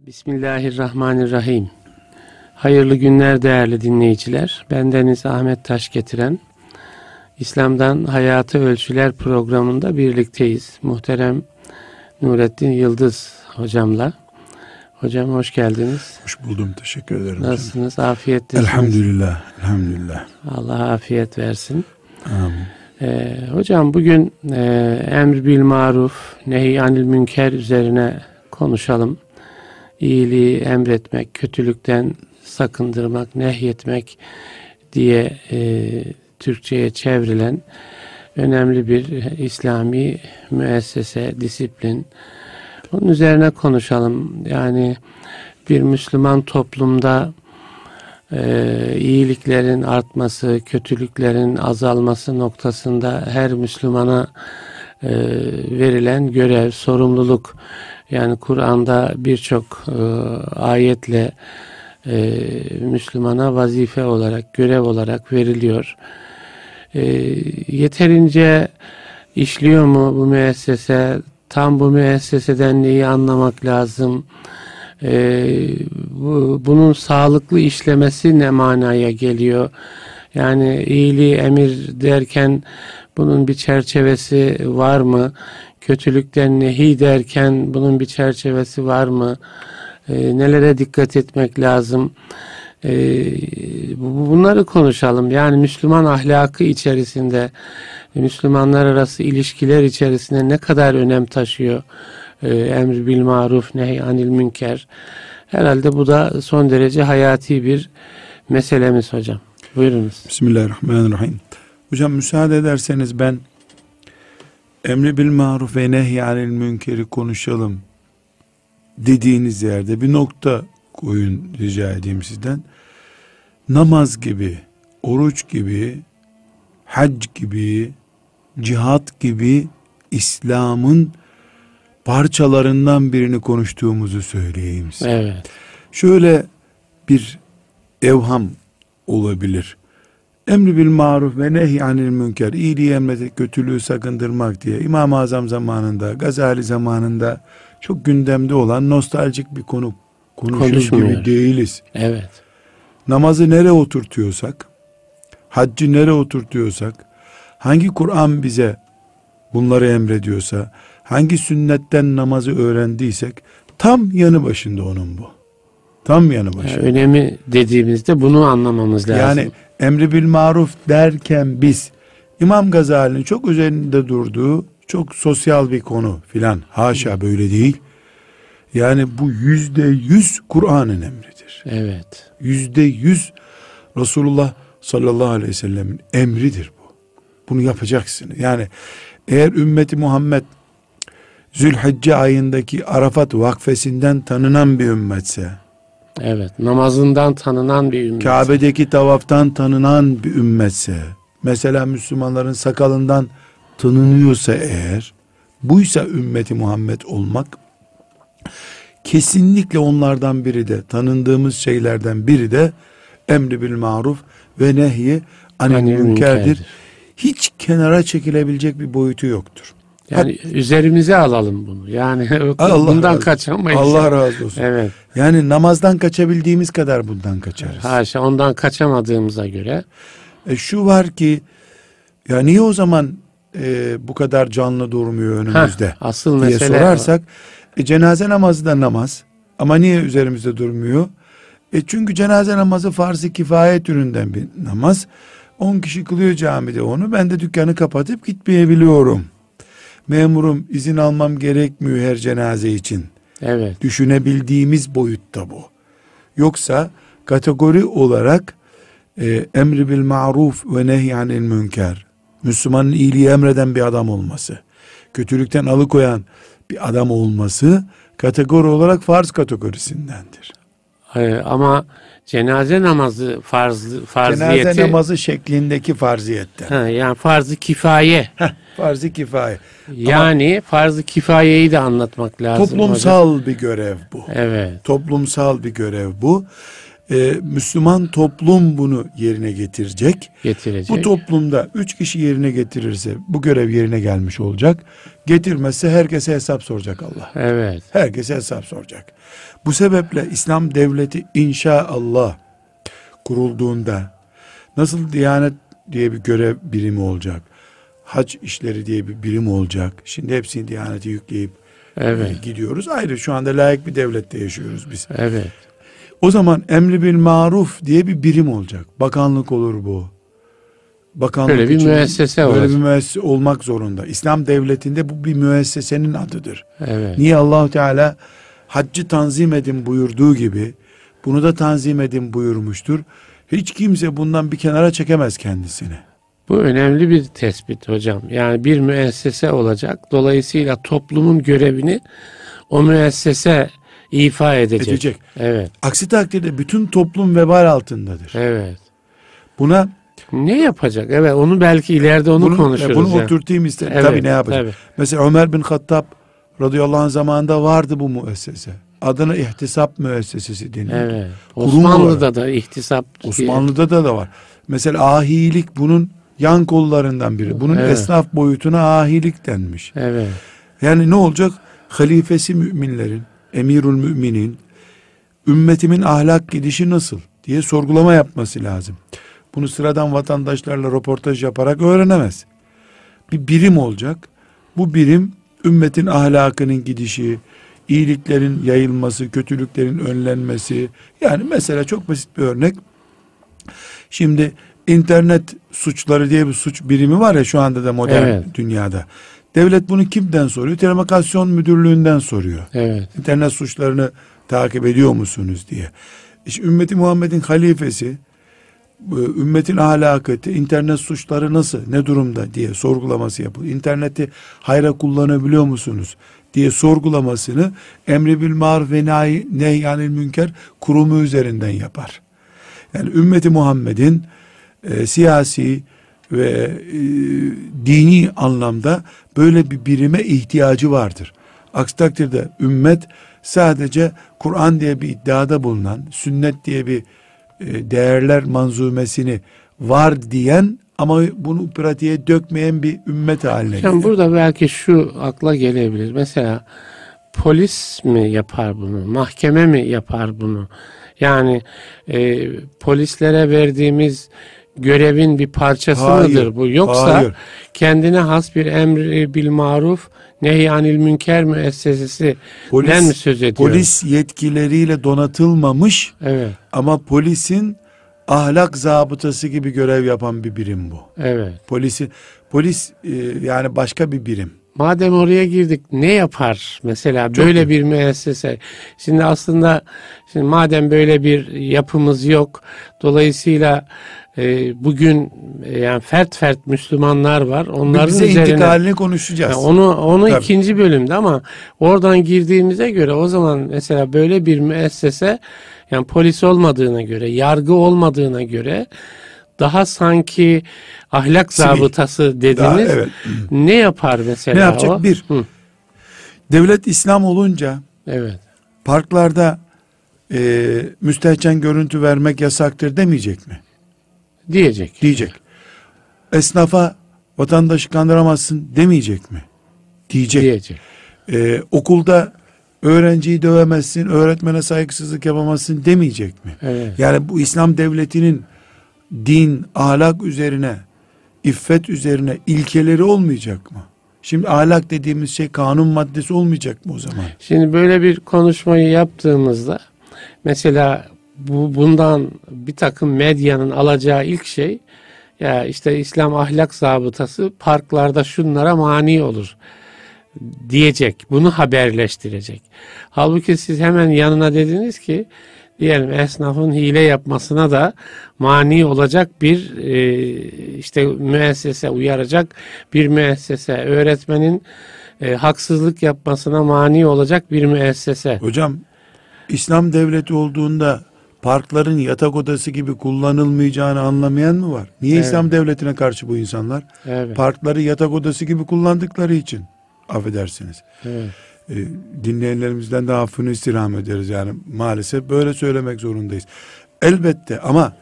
Bismillahirrahmanirrahim. Hayırlı günler değerli dinleyiciler. Bendeniz Ahmet Taş getiren İslam'dan Hayatı Ölçüler programında birlikteyiz. Muhterem Nurettin Yıldız hocamla. Hocam hoş geldiniz. Hoş buldum. Teşekkür ederim. Nasılsınız? Afiyettesiniz. Elhamdülillah. Elhamdülillah. Allah afiyet versin. Amin. Ee, hocam bugün e, emr bil maruf, nehi anil münker üzerine konuşalım. İyiliği emretmek, kötülükten sakındırmak, nehyetmek diye e, Türkçe'ye çevrilen önemli bir İslami müessese, disiplin. Onun üzerine konuşalım. Yani bir Müslüman toplumda e, iyiliklerin artması, kötülüklerin azalması noktasında her Müslümana e, verilen görev, sorumluluk yani Kur'an'da birçok e, ayetle e, Müslümana vazife olarak, görev olarak veriliyor. E, yeterince işliyor mu bu müessese? Tam bu müesseseden neyi anlamak lazım? Ee, bu, bunun sağlıklı işlemesi ne manaya geliyor? Yani iyiliği emir derken bunun bir çerçevesi var mı? Kötülükten nehi derken bunun bir çerçevesi var mı? Ee, nelere dikkat etmek lazım? Ee, bunları konuşalım. Yani Müslüman ahlakı içerisinde, Müslümanlar arası ilişkiler içerisinde ne kadar önem taşıyor? e, emr bil maruf nehy anil münker. Herhalde bu da son derece hayati bir meselemiz hocam. Buyurunuz. Bismillahirrahmanirrahim. Hocam müsaade ederseniz ben emri bil maruf ve nehy anil münkeri konuşalım dediğiniz yerde bir nokta koyun rica edeyim sizden. Namaz gibi, oruç gibi, hac gibi, cihat gibi İslam'ın parçalarından birini konuştuğumuzu söyleyeyim size. Evet. Şöyle bir evham olabilir. Emri bil maruf ve nehy anil münker, iyiliği emredip kötülüğü sakındırmak diye İmam-ı Azam zamanında, Gazali zamanında çok gündemde olan nostaljik bir konu konuşur gibi değiliz. Evet. Namazı nereye oturtuyorsak, haccı nereye oturtuyorsak, hangi Kur'an bize bunları emrediyorsa, hangi sünnetten namazı öğrendiysek tam yanı başında onun bu. Tam yanı başında. Yani önemi dediğimizde bunu anlamamız lazım. Yani emri bil maruf derken biz İmam Gazali'nin çok üzerinde durduğu çok sosyal bir konu filan. Haşa böyle değil. Yani bu yüzde yüz Kur'an'ın emridir. Evet. Yüzde yüz Resulullah sallallahu aleyhi ve sellemin emridir bu. Bunu yapacaksın. Yani eğer ümmeti Muhammed Zülhicce ayındaki Arafat vakfesinden tanınan bir ümmetse, evet namazından tanınan bir ümmetse, Kabe'deki tavaftan tanınan bir ümmetse, mesela Müslümanların sakalından tanınıyorsa eğer, buysa ümmeti Muhammed olmak, kesinlikle onlardan biri de, tanındığımız şeylerden biri de, emri bil maruf ve nehyi anil münkerdir. Hiç kenara çekilebilecek bir boyutu yoktur. Yani Hep, üzerimize alalım bunu. Yani Allah bundan razı, kaçamayız. Allah razı olsun. Evet. Yani namazdan kaçabildiğimiz kadar bundan kaçarız. Haşa ondan kaçamadığımıza göre. E şu var ki ya niye o zaman e, bu kadar canlı durmuyor önümüzde? Heh, asıl diye mesele sorarsak e, cenaze namazı da namaz. Ama niye üzerimizde durmuyor? E çünkü cenaze namazı farz-ı kifaye türünden bir namaz. 10 kişi kılıyor camide onu. Ben de dükkanı kapatıp gitmeyebiliyorum memurum izin almam gerekmiyor her cenaze için. Evet. Düşünebildiğimiz boyutta bu. Yoksa kategori olarak e, emri bil maruf ve nehyanil münker. Müslümanın iyiliği emreden bir adam olması. Kötülükten alıkoyan bir adam olması kategori olarak farz kategorisindendir. Ee, ama cenaze namazı farz farziyeti cenaze namazı şeklindeki farziyetten. Ha, yani farzı kifaye. Heh, farzı kifaye. Yani Ama, farzı kifayeyi de anlatmak lazım. Toplumsal hocam. bir görev bu. Evet. Toplumsal bir görev bu. E, Müslüman toplum bunu yerine getirecek. Getirecek. Bu toplumda üç kişi yerine getirirse bu görev yerine gelmiş olacak. Getirmezse herkese hesap soracak Allah. Evet. Herkese hesap soracak. Bu sebeple İslam devleti inşallah kurulduğunda nasıl Diyanet diye bir görev birimi olacak. Hac işleri diye bir birim olacak. Şimdi hepsini Diyanet'e yükleyip Evet. e, gidiyoruz. Ayrı şu anda layık bir devlette yaşıyoruz biz. Evet. O zaman emri bil maruf diye bir birim olacak. Bakanlık olur bu. Bakanlık Böyle bir müessese böyle olacak. bir müessese olmak zorunda. İslam devletinde bu bir müessesenin adıdır. Evet. Niye Allahu Teala haccı tanzim edin buyurduğu gibi bunu da tanzim edin buyurmuştur. Hiç kimse bundan bir kenara çekemez kendisini. Bu önemli bir tespit hocam. Yani bir müessese olacak. Dolayısıyla toplumun görevini o müessese ifa edecek. Edecek. Evet. Aksi takdirde bütün toplum vebal altındadır. Evet. Buna Ne yapacak? Evet onu belki ileride onu bunu, konuşuruz. bunu yani. oturtayım isterim. Evet, tabii ne yapacak? tabii. Mesela Ömer bin Hattab radıyallahu anh zamanında vardı bu müessese. Adına ihtisap müessesesi deniyor. Evet. Kurum Osmanlı'da da ihtisap Osmanlı'da da da var. Mesela ahilik bunun yan kollarından biri. Bunun Evet. esnaf boyutuna ahilik denmiş. Evet. Yani ne olacak? Halifesi müminlerin, emirül müminin, ümmetimin ahlak gidişi nasıl diye sorgulama yapması lazım. Bunu sıradan vatandaşlarla röportaj yaparak öğrenemez. Bir birim olacak. Bu birim ümmetin ahlakının gidişi, iyiliklerin yayılması, kötülüklerin önlenmesi. Yani mesela çok basit bir örnek. Şimdi internet suçları diye bir suç birimi var ya şu anda da modern Evet. dünyada. Devlet bunu kimden soruyor? Telekomünikasyon Müdürlüğü'nden soruyor. Evet. İnternet suçlarını takip ediyor musunuz diye. İşte ümmeti Muhammed'in halifesi ümmetin ahlakıtı, internet suçları nasıl, ne durumda diye sorgulaması yapılıyor. İnterneti hayra kullanabiliyor musunuz diye sorgulamasını emri bil maruf ve nehyanil münker kurumu üzerinden yapar. Yani ümmeti Muhammed'in e, siyasi ve e, dini anlamda böyle bir birime ihtiyacı vardır. Aksi takdirde ümmet sadece Kur'an diye bir iddiada bulunan, sünnet diye bir e, değerler manzumesini var diyen ama bunu pratiğe dökmeyen bir ümmet haline gelir. burada belki şu akla gelebilir. Mesela polis mi yapar bunu? Mahkeme mi yapar bunu? Yani e, polislere verdiğimiz görevin bir parçası Hayır, mıdır bu? Yoksa hayır. kendine has bir emri bil maruf nehyanil münker müessesesi Polis, mi söz ediyoruz? polis yetkileriyle donatılmamış Evet, ama polisin ahlak zabıtası gibi görev yapan bir birim bu. evet. Polisi polis e, yani başka bir birim. Madem oraya girdik ne yapar mesela Çok böyle iyi. bir müessese? Şimdi aslında şimdi madem böyle bir yapımız yok dolayısıyla e, bugün e, yani fert fert Müslümanlar var. Onların Bize üzerine intikalini konuşacağız. Yani onu onu Tabii. ikinci bölümde ama oradan girdiğimize göre o zaman mesela böyle bir müessese yani polis olmadığına göre, yargı olmadığına göre daha sanki ahlak Sivil. zabıtası dediniz. Daha, evet. Ne yapar mesela Ne yapacak? o? Bir. Hı, Devlet İslam olunca evet. parklarda e, müstehcen görüntü vermek yasaktır demeyecek mi? Diyecek. Diyecek. Esnafa vatandaşı kandıramazsın demeyecek mi? Diyecek. Diyecek. E, okulda öğrenciyi dövemezsin, öğretmene saygısızlık yapamazsın demeyecek mi? Evet. Yani bu İslam devletinin din, ahlak üzerine, iffet üzerine ilkeleri olmayacak mı? Şimdi ahlak dediğimiz şey kanun maddesi olmayacak mı o zaman? Şimdi böyle bir konuşmayı yaptığımızda mesela bu bundan bir takım medyanın alacağı ilk şey ya işte İslam ahlak zabıtası parklarda şunlara mani olur diyecek. Bunu haberleştirecek. Halbuki siz hemen yanına dediniz ki diyelim esnafın hile yapmasına da mani olacak bir e, işte müessese uyaracak bir müessese öğretmenin e, haksızlık yapmasına mani olacak bir müessese. Hocam İslam devleti olduğunda parkların yatak odası gibi kullanılmayacağını anlamayan mı var? Niye Evet. İslam devletine karşı bu insanlar? Evet. Parkları yatak odası gibi kullandıkları için affedersiniz. evet. E, dinleyenlerimizden de affını istirham ederiz yani maalesef böyle söylemek zorundayız. Elbette ama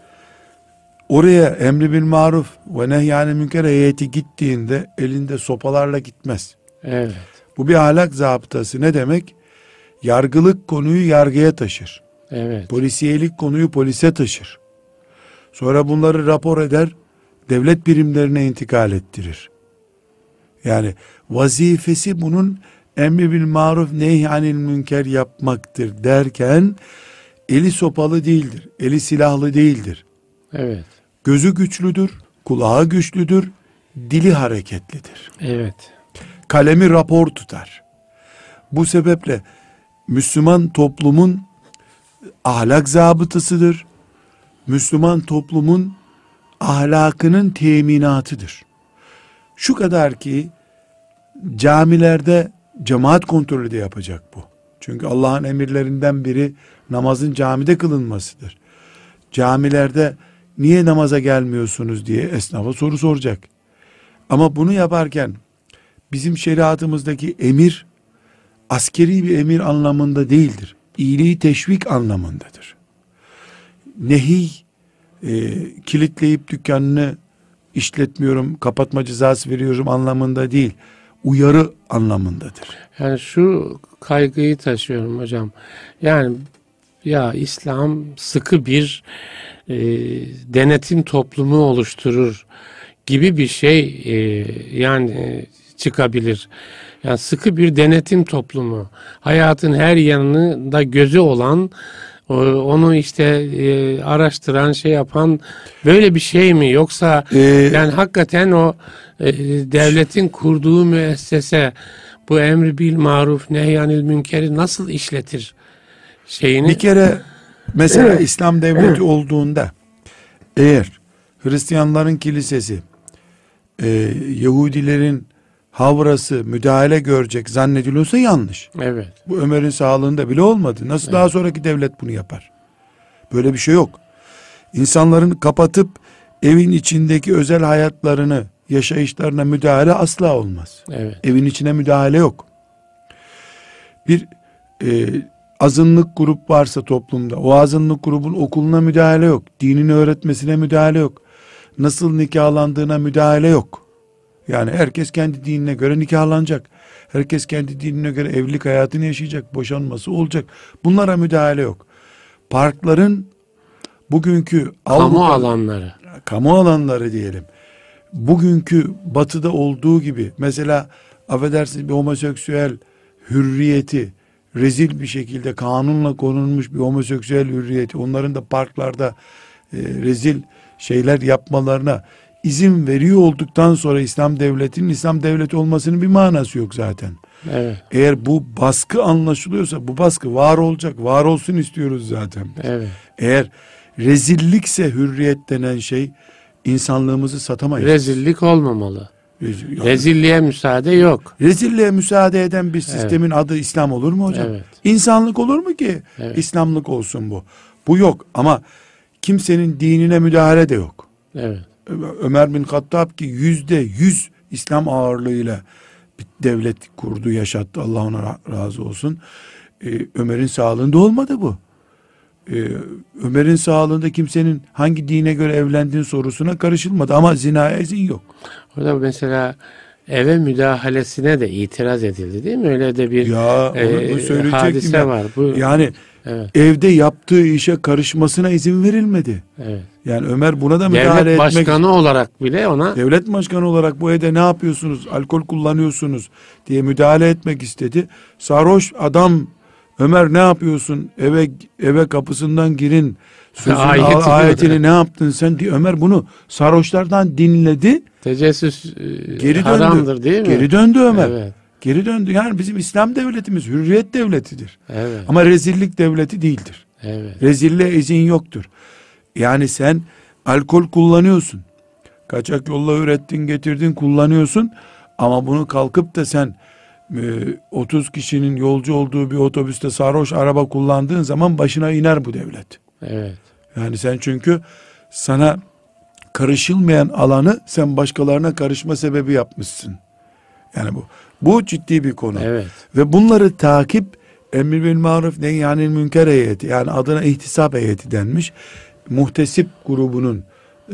oraya emri bil maruf ve nehyanil münker heyeti gittiğinde elinde sopalarla gitmez. Evet. Bu bir ahlak zabıtası ne demek? Yargılık konuyu yargıya taşır. Evet. Polisiyelik konuyu polise taşır. Sonra bunları rapor eder, devlet birimlerine intikal ettirir. Yani vazifesi bunun emri bil maruf nehyanil münker yapmaktır derken eli sopalı değildir, eli silahlı değildir. Evet. Gözü güçlüdür, kulağı güçlüdür, dili hareketlidir. Evet. Kalemi rapor tutar. Bu sebeple Müslüman toplumun ahlak zabıtasıdır. Müslüman toplumun ahlakının teminatıdır. Şu kadar ki camilerde cemaat kontrolü de yapacak bu. Çünkü Allah'ın emirlerinden biri namazın camide kılınmasıdır. Camilerde niye namaza gelmiyorsunuz diye esnafa soru soracak. Ama bunu yaparken bizim şeriatımızdaki emir askeri bir emir anlamında değildir. İyiliği teşvik anlamındadır. Nehi e, kilitleyip dükkanını işletmiyorum, kapatma cezası veriyorum anlamında değil. Uyarı anlamındadır. Yani şu kaygıyı taşıyorum hocam. Yani ya İslam sıkı bir e, denetim toplumu oluşturur gibi bir şey e, yani e, çıkabilir. Yani sıkı bir denetim toplumu. Hayatın her yanında gözü olan onu işte e, araştıran şey yapan böyle bir şey mi? Yoksa Ee, yani hakikaten o e, devletin kurduğu müessese bu emri bil maruf nehyanil münkeri nasıl işletir şeyini? Bir kere mesela İslam devleti olduğunda eğer Hristiyanların kilisesi e, Yahudilerin havrası müdahale görecek zannediliyorsa yanlış. evet Bu Ömer'in sağlığında bile olmadı. Nasıl daha sonraki devlet bunu yapar? Böyle bir şey yok. İnsanların kapatıp evin içindeki özel hayatlarını, yaşayışlarına müdahale asla olmaz. evet Evin içine müdahale yok. Bir e, azınlık grup varsa toplumda, o azınlık grubun okuluna müdahale yok. Dinini öğretmesine müdahale yok. Nasıl nikahlandığına müdahale yok. Yani herkes kendi dinine göre nikahlanacak. Herkes kendi dinine göre evlilik hayatını yaşayacak, boşanması olacak. Bunlara müdahale yok. Parkların bugünkü kamu Avrupa- alanları kamu alanları diyelim. Bugünkü batıda olduğu gibi mesela affedersiniz bir homoseksüel hürriyeti rezil bir şekilde kanunla konulmuş bir homoseksüel hürriyeti onların da parklarda e, rezil şeyler yapmalarına izin veriyor olduktan sonra İslam devletinin İslam devleti olmasının bir manası yok zaten. evet Eğer bu baskı anlaşılıyorsa bu baskı var olacak. Var olsun istiyoruz zaten. evet Eğer rezillikse hürriyet denen şey insanlığımızı satamayız. rezillik olmamalı Rezil- rezilliğe müsaade yok Rezilliğe müsaade eden bir sistemin adı İslam olur mu hocam? Evet. İnsanlık olur mu ki? Evet. İslamlık olsun bu. Bu yok ama kimsenin dinine müdahale de yok. evet Ömer bin Hattab ki yüzde yüz İslam ağırlığıyla bir devlet kurdu, yaşattı. Allah ona ra- razı olsun. Ee, Ömer'in sağlığında olmadı bu. Ee, Ömer'in sağlığında kimsenin hangi dine göre evlendiğin sorusuna karışılmadı. Ama zinaya izin yok. orada mesela eve müdahalesine de itiraz edildi değil mi öyle de bir Ya e, hadise ya. var bu Yani evet evde yaptığı işe karışmasına izin verilmedi. evet Yani Ömer buna da müdahale devlet etmek başkanı olarak bile ona Devlet başkanı olarak bu evde ne yapıyorsunuz? Alkol kullanıyorsunuz diye müdahale etmek istedi. Sarhoş adam Ömer ne yapıyorsun? Eve eve kapısından girin. Sözün Ayeti ayetini, ne yaptın sen diye Ömer bunu sarhoşlardan dinledi. tecessüs e, Geri döndü. haramdır değil mi? Geri döndü Ömer. Evet. Geri döndü. Yani bizim İslam devletimiz hürriyet devletidir. Evet. Ama rezillik devleti değildir. evet. Rezilliğe izin yoktur. Yani sen alkol kullanıyorsun. Kaçak yolla ürettin, getirdin, kullanıyorsun. Ama bunu kalkıp da sen e, 30 kişinin yolcu olduğu bir otobüste sarhoş araba kullandığın zaman başına iner bu devlet. Evet. Yani sen çünkü sana karışılmayan alanı sen başkalarına karışma sebebi yapmışsın. Yani bu bu ciddi bir konu. Evet. Ve bunları takip emir bil maruf nehyanil münker heyeti yani adına ihtisap heyeti denmiş. Muhtesip grubunun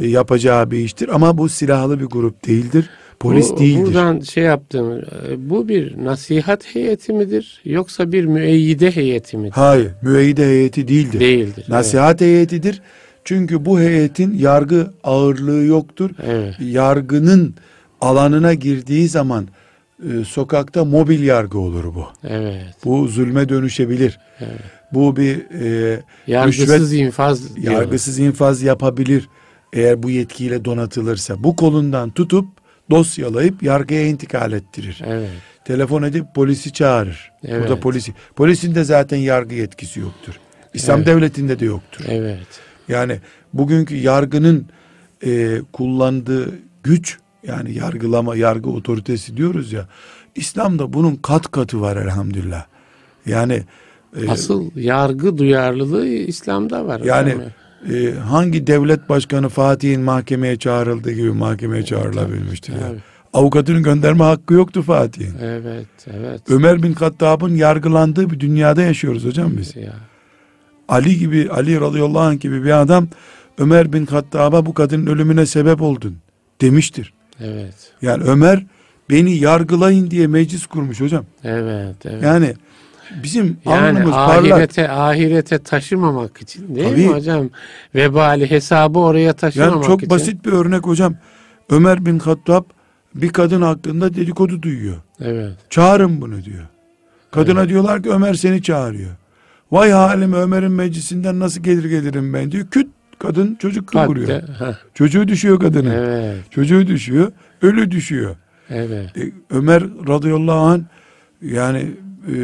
e, yapacağı bir iştir ama bu silahlı bir grup değildir. Polis bu, değildir. Buradan şey yaptım. e, Bu bir nasihat heyeti midir yoksa bir müeyyide heyeti midir? Hayır, müeyyide heyeti değildir. Değildir. Nasihat heyetidir. Çünkü bu heyetin yargı ağırlığı yoktur. Evet. Yargının alanına girdiği zaman e, sokakta mobil yargı olur bu. Evet. Bu zulme dönüşebilir. evet. Bu bir e, Yargısız infaz diyor. yargısız infaz yapabilir. Eğer bu yetkiyle donatılırsa. Bu kolundan tutup dosyalayıp yargıya intikal ettirir. Evet. Telefon edip polisi çağırır. Evet. Burada polisi. Polisin de zaten yargı yetkisi yoktur. İslam Evet. devletinde de yoktur. Evet. Yani bugünkü yargının e, kullandığı güç yani yargılama, yargı otoritesi diyoruz ya. İslam'da bunun kat katı var elhamdülillah. Yani e, Asıl yargı duyarlılığı İslam'da var. yani e, hangi devlet başkanı Fatih'in mahkemeye çağrıldığı gibi mahkemeye çağrılabilmiştir. ya. Tabii. Avukatının gönderme hakkı yoktu Fatih'in. Evet, evet. Ömer bin Hattab'ın yargılandığı bir dünyada yaşıyoruz hocam biz. Ya, Ali gibi, Ali radıyallahu anh gibi bir adam Ömer bin Hattab'a bu kadının ölümüne sebep oldun demiştir. Evet. Yani Ömer beni yargılayın diye meclis kurmuş hocam. Evet, evet. Yani bizim Yani alnımız parlak. ahirete ahirete taşımamak için değil Tabii. mi hocam? Vebali hesabı oraya taşımamak Yani çok için. basit bir örnek hocam. Ömer bin Hattab bir kadın hakkında dedikodu duyuyor. Evet. Çağırın bunu diyor. Kadına diyorlar ki Ömer seni çağırıyor. Vay halim Ömer'in meclisinden nasıl gelir gelirim ben diyor. Küt kadın çocuk kıvırıyor. Çocuğu düşüyor kadının. Evet. Çocuğu düşüyor. Ölü düşüyor. Evet. E, Ömer radıyallahu an yani e,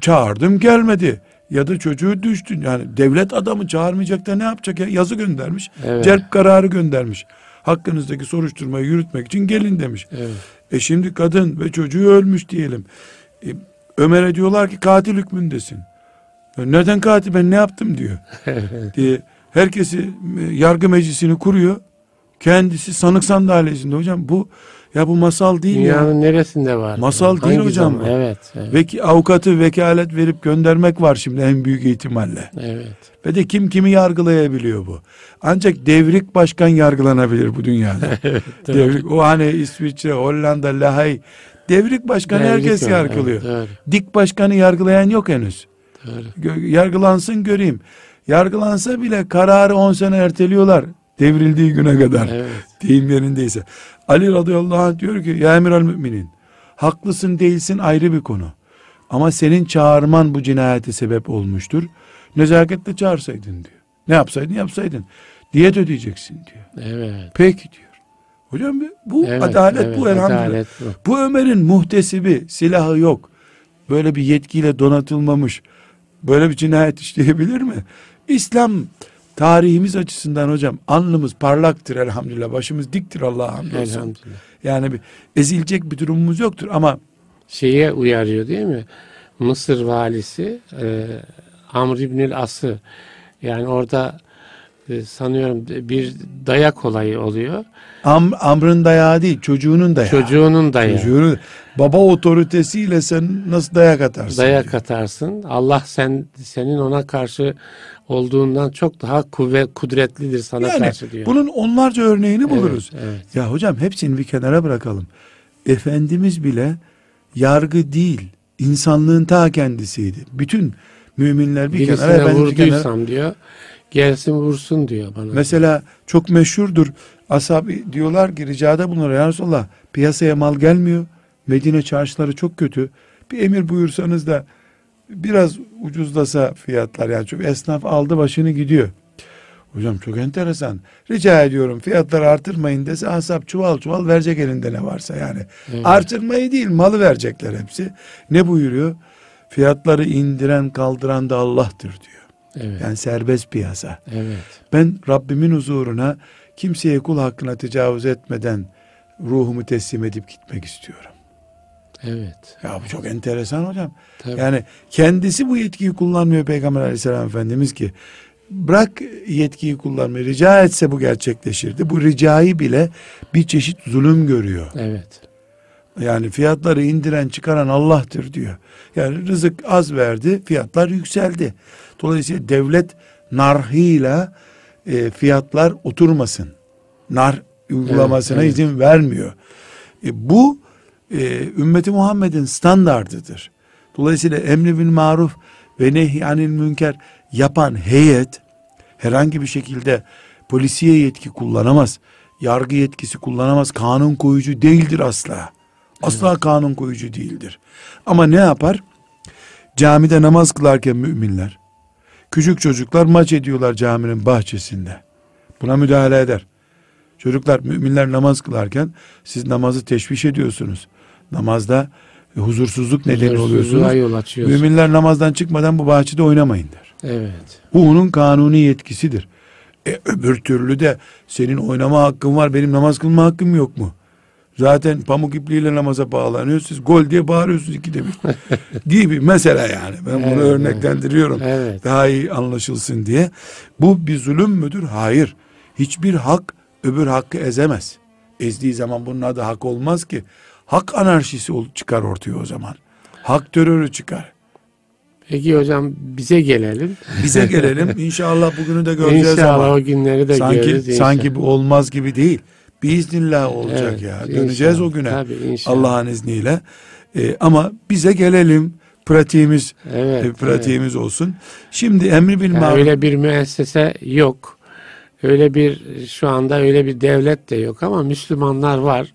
çağırdım gelmedi. Ya da çocuğu düştü. Yani devlet adamı çağırmayacak da ne yapacak ya? Yazı göndermiş. Evet. Celp kararı göndermiş. Hakkınızdaki soruşturmayı yürütmek için gelin demiş. Evet. E şimdi kadın ve çocuğu ölmüş diyelim. E, Ömer'e diyorlar ki katil hükmündesin. E, neden katil ben ne yaptım diyor. diye herkesi e, yargı meclisini kuruyor. Kendisi sanık sandalyesinde hocam bu ya bu masal değil ya. Dünyanın neresinde var? Masal değil Hangi hocam zaman? bu. Evet. Evet. Ve ki avukatı vekalet verip göndermek var şimdi en büyük ihtimalle. evet. Ve de kim kimi yargılayabiliyor bu. Ancak devrik başkan yargılanabilir bu dünyada. doğru. devrik o hani İsviçre, Hollanda, Lahay devrik başkanı Devrik herkes var, yargılıyor. Evet, doğru. Dik başkanı yargılayan yok henüz. Doğru. Yargılansın göreyim. Yargılansa bile kararı 10 sene erteliyorlar. Devrildiği güne kadar. Evet. Deyim yerindeyse. Ali radıyallahu anh diyor ki ya emir al müminin. Haklısın değilsin ayrı bir konu. Ama senin çağırman bu cinayete sebep olmuştur. Nezaketle çağırsaydın diyor. Ne yapsaydın yapsaydın. Diyet ödeyeceksin diyor. Evet. Peki diyor. Hocam bu Evet, adalet evet, bu elhamdülillah. adalet bu. Bu Ömer'in muhtesibi silahı yok. Böyle bir yetkiyle donatılmamış. Böyle bir cinayet işleyebilir mi? İslam tarihimiz açısından hocam alnımız parlaktır elhamdülillah. Başımız diktir Allah'a hamdolsun. Elhamdülillah. Yani bir ezilecek bir durumumuz yoktur ama Şeye uyarıyor değil mi? Mısır valisi e, Amr İbnül As'ı yani orada sanıyorum bir dayak olayı oluyor. Am, Amr'ın dayağı değil çocuğunun dayağı. Çocuğunun dayağı. Çocuğunu, baba otoritesiyle sen nasıl dayak atarsın? dayak diyor. atarsın. Allah sen senin ona karşı olduğundan çok daha kuvvet kudretlidir sana Yani karşı diyor. bunun onlarca örneğini buluruz. Evet. Ya hocam hepsini bir kenara bırakalım. Efendimiz bile yargı değil, insanlığın ta kendisiydi. Bütün müminler bir kenara, Birisine Efendimiz bir kenara. diyor gelsin vursun diyor bana. Mesela çok meşhurdur. Ashab diyorlar ki ricada bunlar ya Resulallah piyasaya mal gelmiyor. Medine çarşıları çok kötü. Bir emir buyursanız da biraz ucuzlasa fiyatlar yani çünkü esnaf aldı başını gidiyor. Hocam çok enteresan. Rica ediyorum fiyatları artırmayın dese asap çuval çuval verecek elinde ne varsa yani. Evet. Artırmayı değil malı verecekler hepsi. Ne buyuruyor? Fiyatları indiren kaldıran da Allah'tır diyor. Evet. Yani serbest piyasa. evet. Ben Rabbimin huzuruna kimseye kul hakkına tecavüz etmeden ruhumu teslim edip gitmek istiyorum. Evet. Ya bu çok enteresan hocam. Tabii. Yani kendisi bu yetkiyi kullanmıyor Peygamber aleyhisselam efendimiz ki. Bırak yetkiyi kullanmayı rica etse bu gerçekleşirdi. Bu ricayı bile bir çeşit zulüm görüyor. Evet. Yani fiyatları indiren çıkaran Allah'tır diyor. Yani rızık az verdi, fiyatlar yükseldi. Dolayısıyla devlet narhıyla e, fiyatlar oturmasın. Nar uygulamasına evet. izin vermiyor. E, bu e, ümmeti Muhammed'in standardıdır. Dolayısıyla emri bil maruf ve nehyanil münker yapan heyet herhangi bir şekilde polisiye yetki kullanamaz. Yargı yetkisi kullanamaz. Kanun koyucu değildir asla. Asla evet. kanun koyucu değildir. Ama ne yapar? Camide namaz kılarken müminler, küçük çocuklar maç ediyorlar caminin bahçesinde. Buna müdahale eder. Çocuklar, müminler namaz kılarken siz namazı teşviş ediyorsunuz. Namazda huzursuzluk nedeni oluyorsunuz. Yol. Müminler namazdan çıkmadan bu bahçede oynamayın der. Evet. Bu onun kanuni yetkisidir. E, öbür türlü de senin oynama hakkın var benim namaz kılma hakkım yok mu? Zaten pamuk ipliğiyle namaza bağlanıyor. Siz gol diye bağırıyorsunuz ikide bir. diye bir mesele yani. Ben bunu Evet, örneklendiriyorum. Evet. Daha iyi anlaşılsın diye. Bu bir zulüm müdür? Hayır. Hiçbir hak öbür hakkı ezemez. Ezdiği zaman bunun adı hak olmaz ki. Hak anarşisi çıkar ortaya o zaman. Hak terörü çıkar. Peki hocam bize gelelim. Bize gelelim. İnşallah bugünü de göreceğiz İnşallah ama. o günleri de sanki görürüz. inşallah. sanki bu olmaz gibi değil. Biiznillah olacak Evet, ya. Döneceğiz inşallah. o güne. Allah'ın izniyle. Ee, ama bize gelelim. Pratiğimiz Evet, e, pratiğimiz olsun. Şimdi emri bil Yani maruf. öyle bir müessese yok. Öyle bir şu anda öyle bir devlet de yok ama Müslümanlar var.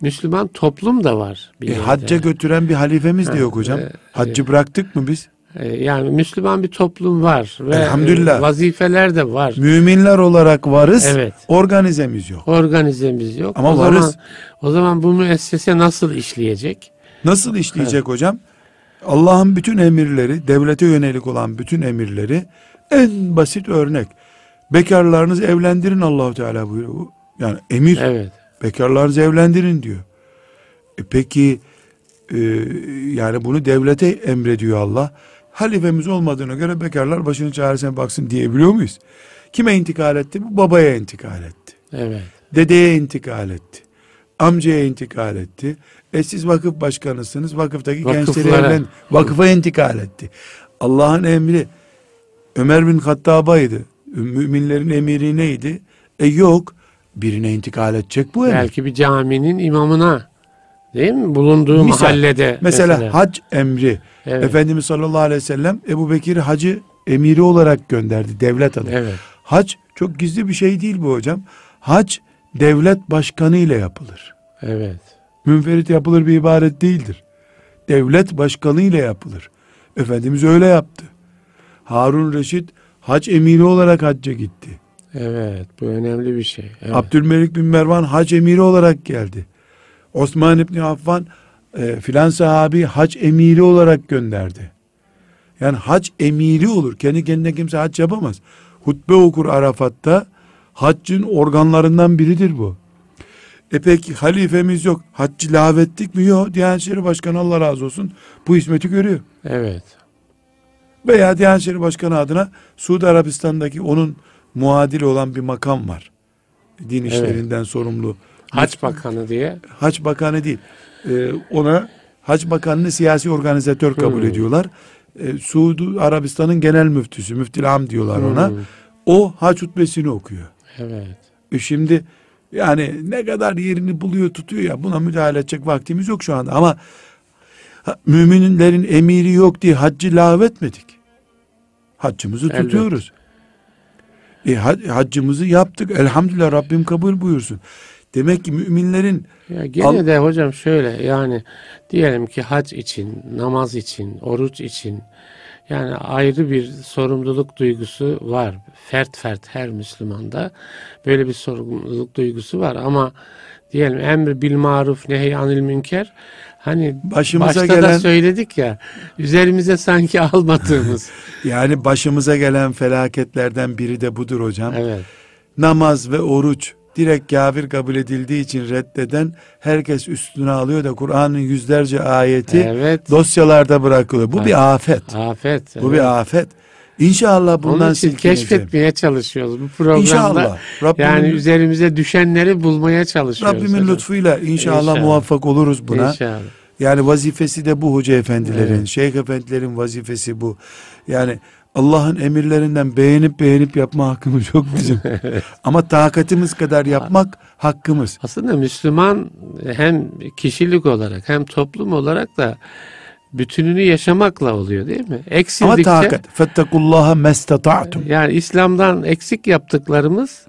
Müslüman toplum da var. Bir E, yerde. hacca götüren bir halifemiz de Ha, yok hocam. e, Haccı bıraktık mı biz? Ee, Yani Müslüman bir toplum var ve Elhamdülillah. e, vazifeler de var. Müminler olarak varız. Evet. Organizemiz yok. Organizemiz yok. Ama o varız. Zaman, o zaman bu müessese nasıl işleyecek? Nasıl işleyecek hocam? Allah'ın bütün emirleri, devlete yönelik olan bütün emirleri en basit örnek. Bekarlarınızı evlendirin Allahu Teala buyuruyor. Yani emir Evet. bekarlarınızı evlendirin diyor. E peki e, yani bunu devlete emrediyor Allah. Halifemiz olmadığına göre bekarlar başının çaresine baksın diyebiliyor muyuz? Kime intikal etti? Bu babaya intikal etti. Evet. Dedeye intikal etti. Amcaya intikal etti. E siz vakıf başkanısınız. Vakıftaki gençleri evlen, vakıfa intikal etti. Allah'ın emri Ömer bin Hattab'aydı. Müminlerin emiri neydi? E yok. Birine intikal edecek bu emir. Belki bir caminin imamına değil mi? Bulunduğu Misal, mahallede. Mesela, hac emri. Evet. Efendimiz sallallahu aleyhi ve sellem Ebu Bekir'i hacı emiri olarak gönderdi. Devlet adı. Evet. Hac çok gizli bir şey değil bu hocam. Hac devlet başkanı ile yapılır. Evet. Münferit yapılır bir ibaret değildir. Devlet başkanı ile yapılır. Efendimiz öyle yaptı. Harun Reşit hac emiri olarak hacca gitti. Evet. Bu önemli bir şey. Evet. Abdülmelik bin Mervan hac emiri olarak geldi. Osman İbni Affan e, filan sahabi hac emiri olarak gönderdi. Yani hac emiri olur. Kendi kendine kimse hac yapamaz. Hutbe okur Arafat'ta. Haccın organlarından biridir bu. E peki halifemiz yok. Haccı lağvettik mi? Yok. Diyanet İşleri Başkanı Allah razı olsun. Bu hizmeti görüyor. Evet. Veya Diyanet İşleri Başkanı adına Suudi Arabistan'daki onun muadili olan bir makam var. Din işlerinden sorumlu. Haç Bakanı diye. Hac Bakanı değil. Ee, ona Hac Bakanı'nı siyasi organizatör kabul Hmm. ediyorlar. Ee, Suudi Arabistan'ın genel müftüsü, müftilam diyorlar ona. Hmm. O hac hutbesini okuyor. Evet. E şimdi yani ne kadar yerini buluyor tutuyor ya buna müdahale edecek vaktimiz yok şu anda ama müminlerin emiri yok diye haccı lağvetmedik. Haccımızı Elbette. tutuyoruz. E, hac- haccımızı yaptık. Elhamdülillah Rabbim kabul buyursun. Demek ki müminlerin Ya gene Al- de hocam şöyle yani diyelim ki hac için, namaz için, oruç için yani ayrı bir sorumluluk duygusu var. Fert fert her Müslümanda böyle bir sorumluluk duygusu var ama diyelim emri bil maruf nehy anil münker hani Başımıza başta da gelen- söyledik ya üzerimize sanki almadığımız. yani başımıza gelen felaketlerden biri de budur hocam. evet. Namaz ve oruç direkt kafir kabul edildiği için reddeden herkes üstüne alıyor da Kur'an'ın yüzlerce ayeti Evet. dosyalarda bırakılıyor. Bu Evet. bir afet. Afet. Bu evet. bir afet. İnşallah bundan Onun için keşfetmeye çalışıyoruz bu programda. İnşallah. Rabbimin, Yani üzerimize düşenleri bulmaya çalışıyoruz. Rabbimin hocam. lütfuyla inşallah, İnşallah. muvaffak oluruz buna. İnşallah. Yani vazifesi de bu hoca efendilerin, Evet. şeyh efendilerin vazifesi bu. Yani Allah'ın emirlerinden beğenip beğenip yapma hakkımız yok bizim. Ama takatimiz kadar yapmak hakkımız. Aslında Müslüman hem kişilik olarak hem toplum olarak da bütününü yaşamakla oluyor değil mi? Ama Eksildikçe takat. Fettekullaha mestata'tum. yani İslam'dan eksik yaptıklarımız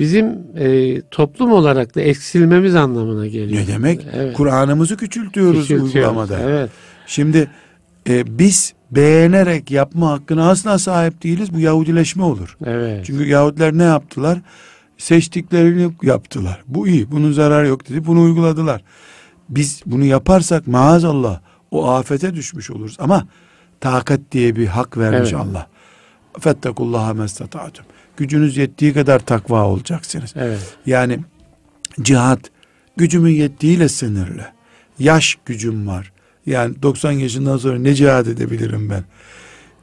bizim e, toplum olarak da eksilmemiz anlamına geliyor. Ne demek? Evet. Kur'an'ımızı küçültüyoruz, Küçültüyoruz. uygulamada. Evet. Şimdi e, biz beğenerek yapma hakkına asla sahip değiliz. Bu Yahudileşme olur. Evet. Çünkü Yahudiler ne yaptılar? Seçtiklerini yaptılar. Bu iyi, bunun zararı yok dedi. Bunu uyguladılar. Biz bunu yaparsak maazallah o afete düşmüş oluruz. Ama takat diye bir hak vermiş Evet. Allah. Fettekullaha mestata'tum. Gücünüz yettiği kadar takva olacaksınız. Evet. Yani cihat gücümün yettiğiyle sınırlı. Yaş gücüm var. Yani 90 yaşından sonra ne cihat edebilirim ben?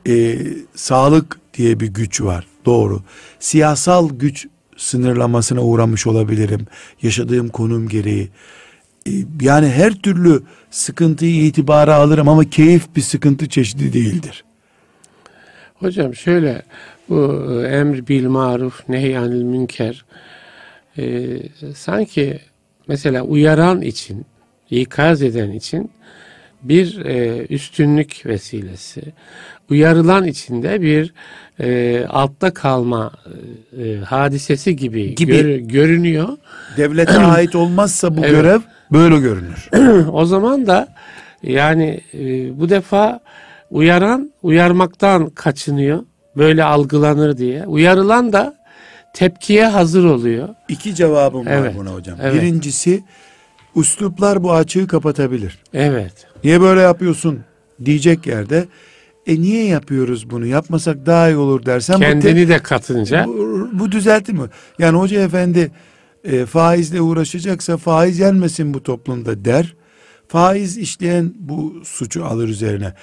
Ee, sağlık diye bir güç var. Doğru. Siyasal güç sınırlamasına uğramış olabilirim. Yaşadığım konum gereği. Ee, yani her türlü sıkıntıyı itibara alırım ama keyif bir sıkıntı çeşidi değildir. Hocam şöyle bu e, emr bil maruf nehyanil münker e, sanki mesela uyaran için ikaz eden için bir e, üstünlük vesilesi uyarılan içinde bir e, altta kalma e, e, hadisesi gibi, Gibi. gör- görünüyor. Devlete ait olmazsa bu Evet. görev böyle görünür. o zaman da yani e, bu defa uyaran uyarmaktan kaçınıyor. Böyle algılanır diye. Uyarılan da tepkiye hazır oluyor. İki cevabım var Evet, buna hocam. evet. Birincisi üsluplar bu açığı kapatabilir. Evet. Niye böyle yapıyorsun diyecek yerde e niye yapıyoruz bunu yapmasak daha iyi olur dersen bu, Kendini de katınca bu, bu düzeltir mi? Yani hoca efendi e, faizle uğraşacaksa faiz yenmesin bu toplumda der. Faiz işleyen bu suçu alır üzerine.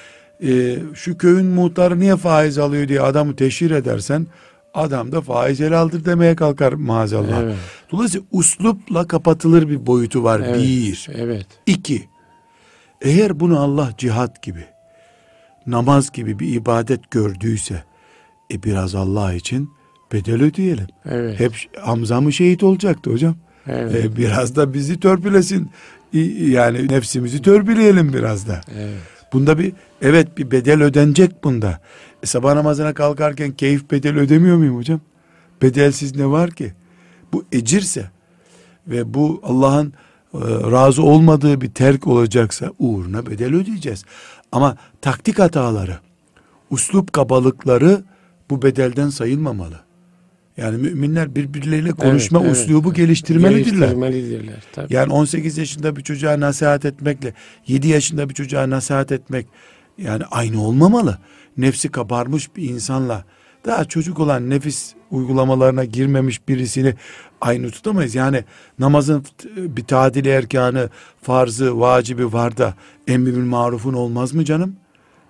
E, şu köyün muhtarı niye faiz alıyor diye adamı teşhir edersen adam da faiz el aldır demeye kalkar maazallah. Evet. Dolayısıyla uslupla kapatılır bir boyutu var. Evet. Bir. evet. İki, eğer bunu Allah cihat gibi, namaz gibi bir ibadet gördüyse, e biraz Allah için bedel ödeyelim. Evet. Hep Hamza mı şehit olacaktı hocam? Evet. E biraz da bizi törpülesin. Yani nefsimizi törpüleyelim biraz da. evet. Bunda bir, evet bir bedel ödenecek bunda. E, sabah namazına kalkarken keyif bedel ödemiyor muyum hocam? Bedelsiz ne var ki? Bu ecirse ve bu Allah'ın razı olmadığı bir terk olacaksa uğruna bedel ödeyeceğiz. Ama taktik hataları, uslup kabalıkları bu bedelden sayılmamalı. Yani müminler birbirleriyle konuşma Evet, evet, uslubu geliştirmelidirler. Geliştirmelidirler, tabii. Yani 18 yaşında bir çocuğa nasihat etmekle 7 yaşında bir çocuğa nasihat etmek yani aynı olmamalı. Nefsi kabarmış bir insanla daha çocuk olan nefis uygulamalarına girmemiş birisini aynı tutamayız. Yani namazın bir tadili erkanı, farzı, vacibi var da emri bil marufun olmaz mı canım?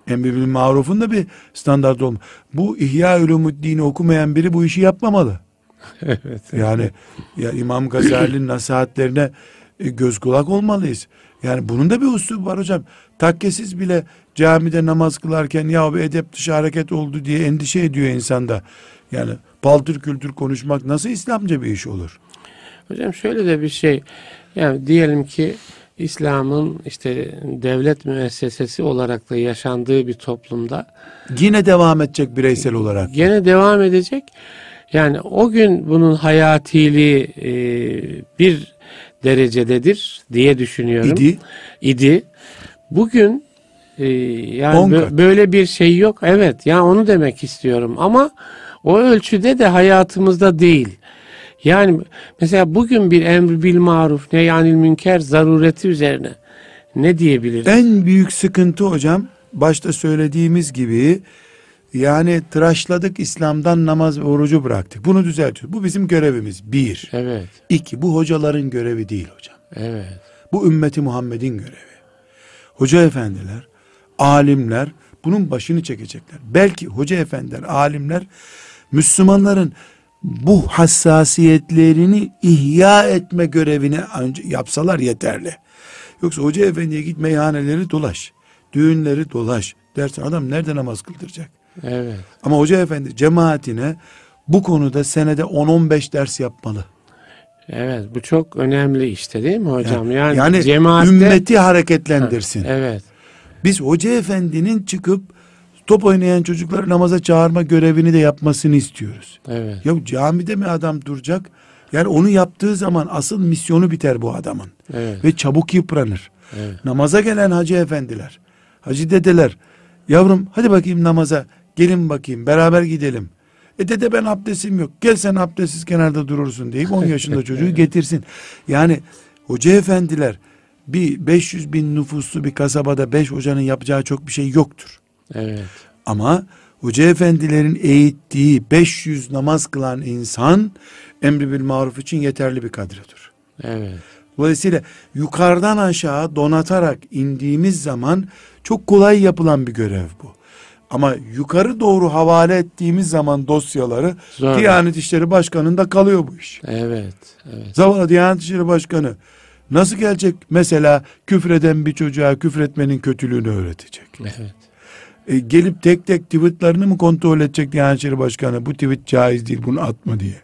Emri bil marufun da bir standart olmalı. Bu İhya Ulumuddin'i okumayan biri bu işi yapmamalı. evet. Yani ya İmam Gazali'nin nasihatlerine e, göz kulak olmalıyız. Yani bunun da bir usulü var hocam. Takkesiz bile camide namaz kılarken ya bir edep dışı hareket oldu diye endişe ediyor insanda. Yani paltır kültür konuşmak nasıl İslamca bir iş olur? Hocam şöyle de bir şey. Yani diyelim ki İslam'ın işte devlet müessesesi olarak da yaşandığı bir toplumda Yine devam edecek bireysel olarak. gene devam edecek. Yani o gün bunun hayatiliği e, bir derecededir diye düşünüyorum. İdi. İdi. Bugün e, yani bö- böyle bir şey yok. Evet yani onu demek istiyorum ama o ölçüde de hayatımızda değil. Yani mesela bugün bir emr bil maruf ne yani münker zarureti üzerine ne diyebiliriz? En büyük sıkıntı hocam başta söylediğimiz gibi yani tıraşladık İslam'dan namaz ve orucu bıraktık. Bunu düzeltiyoruz. Bu bizim görevimiz. Bir. Evet, İki. Bu hocaların görevi değil hocam. evet, Bu ümmeti Muhammed'in görevi. Hoca efendiler, alimler bunun başını çekecekler. Belki hoca efendiler, alimler Müslümanların bu hassasiyetlerini ihya etme görevini önce yapsalar yeterli. Yoksa hoca efendiye git meyhaneleri dolaş, düğünleri dolaş dersen adam nerede namaz kıldıracak? Evet. Ama hoca efendi cemaatine bu konuda senede 10-15 ders yapmalı. Evet bu çok önemli işte değil mi hocam? Yani, Yani cemaatte ümmeti hareketlendirsin. evet. Biz hoca efendinin çıkıp top oynayan çocukları namaza çağırma görevini de yapmasını istiyoruz. Evet. Ya camide mi adam duracak? Yani onu yaptığı zaman asıl misyonu biter bu adamın. Evet. Ve çabuk yıpranır. Evet. Namaza gelen hacı efendiler, hacı dedeler, yavrum hadi bakayım namaza, gelin bakayım beraber gidelim. E dede ben abdestim yok, gel sen abdestsiz kenarda durursun deyip 10 yaşında çocuğu getirsin. Yani hoca efendiler bir 500 bin nüfuslu bir kasabada 5 hocanın yapacağı çok bir şey yoktur. Evet. Ama hoca efendilerin eğittiği 500 namaz kılan insan emri bil maruf için yeterli bir kadrodur. Evet. Dolayısıyla yukarıdan aşağı donatarak indiğimiz zaman çok kolay yapılan bir görev bu. Ama yukarı doğru havale ettiğimiz zaman dosyaları Zor. Diyanet İşleri Başkanı'nda kalıyor bu iş. Evet. Evet. Zavallı Diyanet İşleri Başkanı nasıl gelecek mesela küfreden bir çocuğa küfretmenin kötülüğünü öğretecek. Evet. E, gelip tek tek tweetlerini mi kontrol edecek Diyanet İşleri Başkanı bu tweet caiz değil bunu atma diye.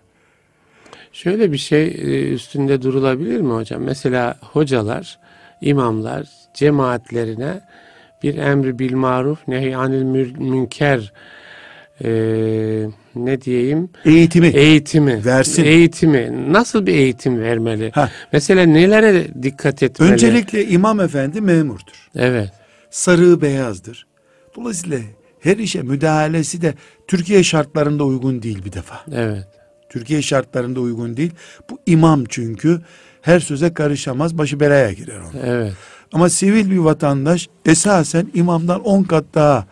Şöyle bir şey e, üstünde durulabilir mi hocam? Mesela hocalar, imamlar cemaatlerine bir emri bil maruf nehy anil münker e, ne diyeyim Eğitimi. eğitimi Versin. eğitimi nasıl bir eğitim vermeli? Heh. Mesela nelere dikkat etmeli? Öncelikle imam efendi memurdur. evet sarığı beyazdır. Dolayısıyla her işe müdahalesi de Türkiye şartlarında uygun değil bir defa. evet Türkiye şartlarında uygun değil. Bu imam çünkü her söze karışamaz, başı belaya girer onun. evet Ama sivil bir vatandaş esasen imamdan 10 kat daha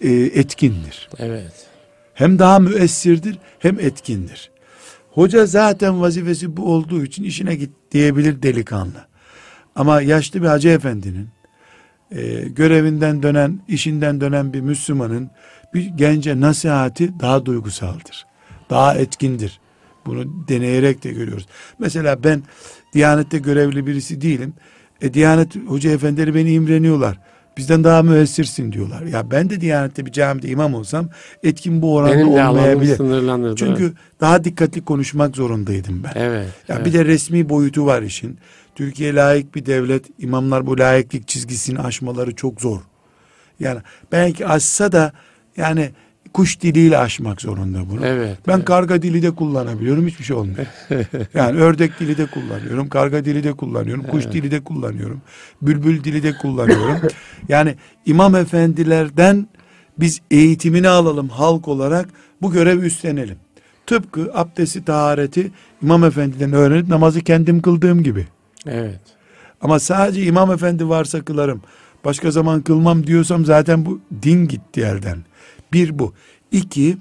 e, etkindir. evet Hem daha müessirdir hem etkindir. Hoca zaten vazifesi bu olduğu için işine git diyebilir delikanlı. Ama yaşlı bir hacı efendinin e, görevinden dönen, işinden dönen bir Müslümanın bir gence nasihati daha duygusaldır. Daha etkindir. Bunu deneyerek de görüyoruz. Mesela ben Diyanet'te görevli birisi değilim. E, Diyanet hoca efendileri beni imreniyorlar. Bizden daha müessirsin diyorlar. Ya ben de Diyanet'te bir camide imam olsam etkin bu oranda benim olmayabilir. Çünkü daha dikkatli konuşmak zorundaydım ben. evet Ya evet. bir de resmi boyutu var işin. Türkiye layık bir devlet. İmamlar bu layıklık çizgisini aşmaları çok zor. Yani belki aşsa da yani kuş diliyle aşmak zorunda bunu. evet Ben evet. karga dili de kullanabiliyorum hiçbir şey olmuyor. yani ördek dili de kullanıyorum, karga dili de kullanıyorum, kuş dili de kullanıyorum, bülbül dili de kullanıyorum. yani imam efendilerden biz eğitimini alalım halk olarak bu görevi üstlenelim. Tıpkı abdesti, tahareti imam efendiden öğrenip namazı kendim kıldığım gibi. evet Ama sadece imam efendi varsa kılarım. Başka zaman kılmam diyorsam zaten bu din gitti elden. Bir bu. İki,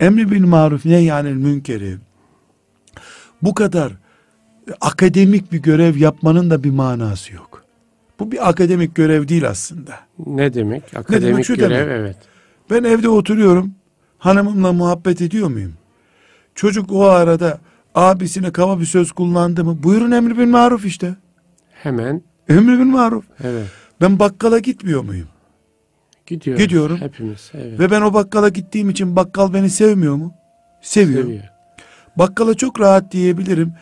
emri bil maruf ne yani münkeri. Bu kadar akademik bir görev yapmanın da bir manası yok. Bu bir akademik görev değil aslında. ne demek akademik Şu görev demek. evet Ben evde oturuyorum. Hanımımla muhabbet ediyor muyum? Çocuk o arada abisine kaba bir söz kullandı mı? Buyurun emri bil maruf işte. hemen Emri bil maruf. evet Ben bakkala gitmiyor muyum? Gidiyoruz Gidiyorum. hepimiz evet Ve ben o bakkala gittiğim için bakkal beni sevmiyor mu? Seviyor. seviyor Bakkala çok rahat diyebilirim.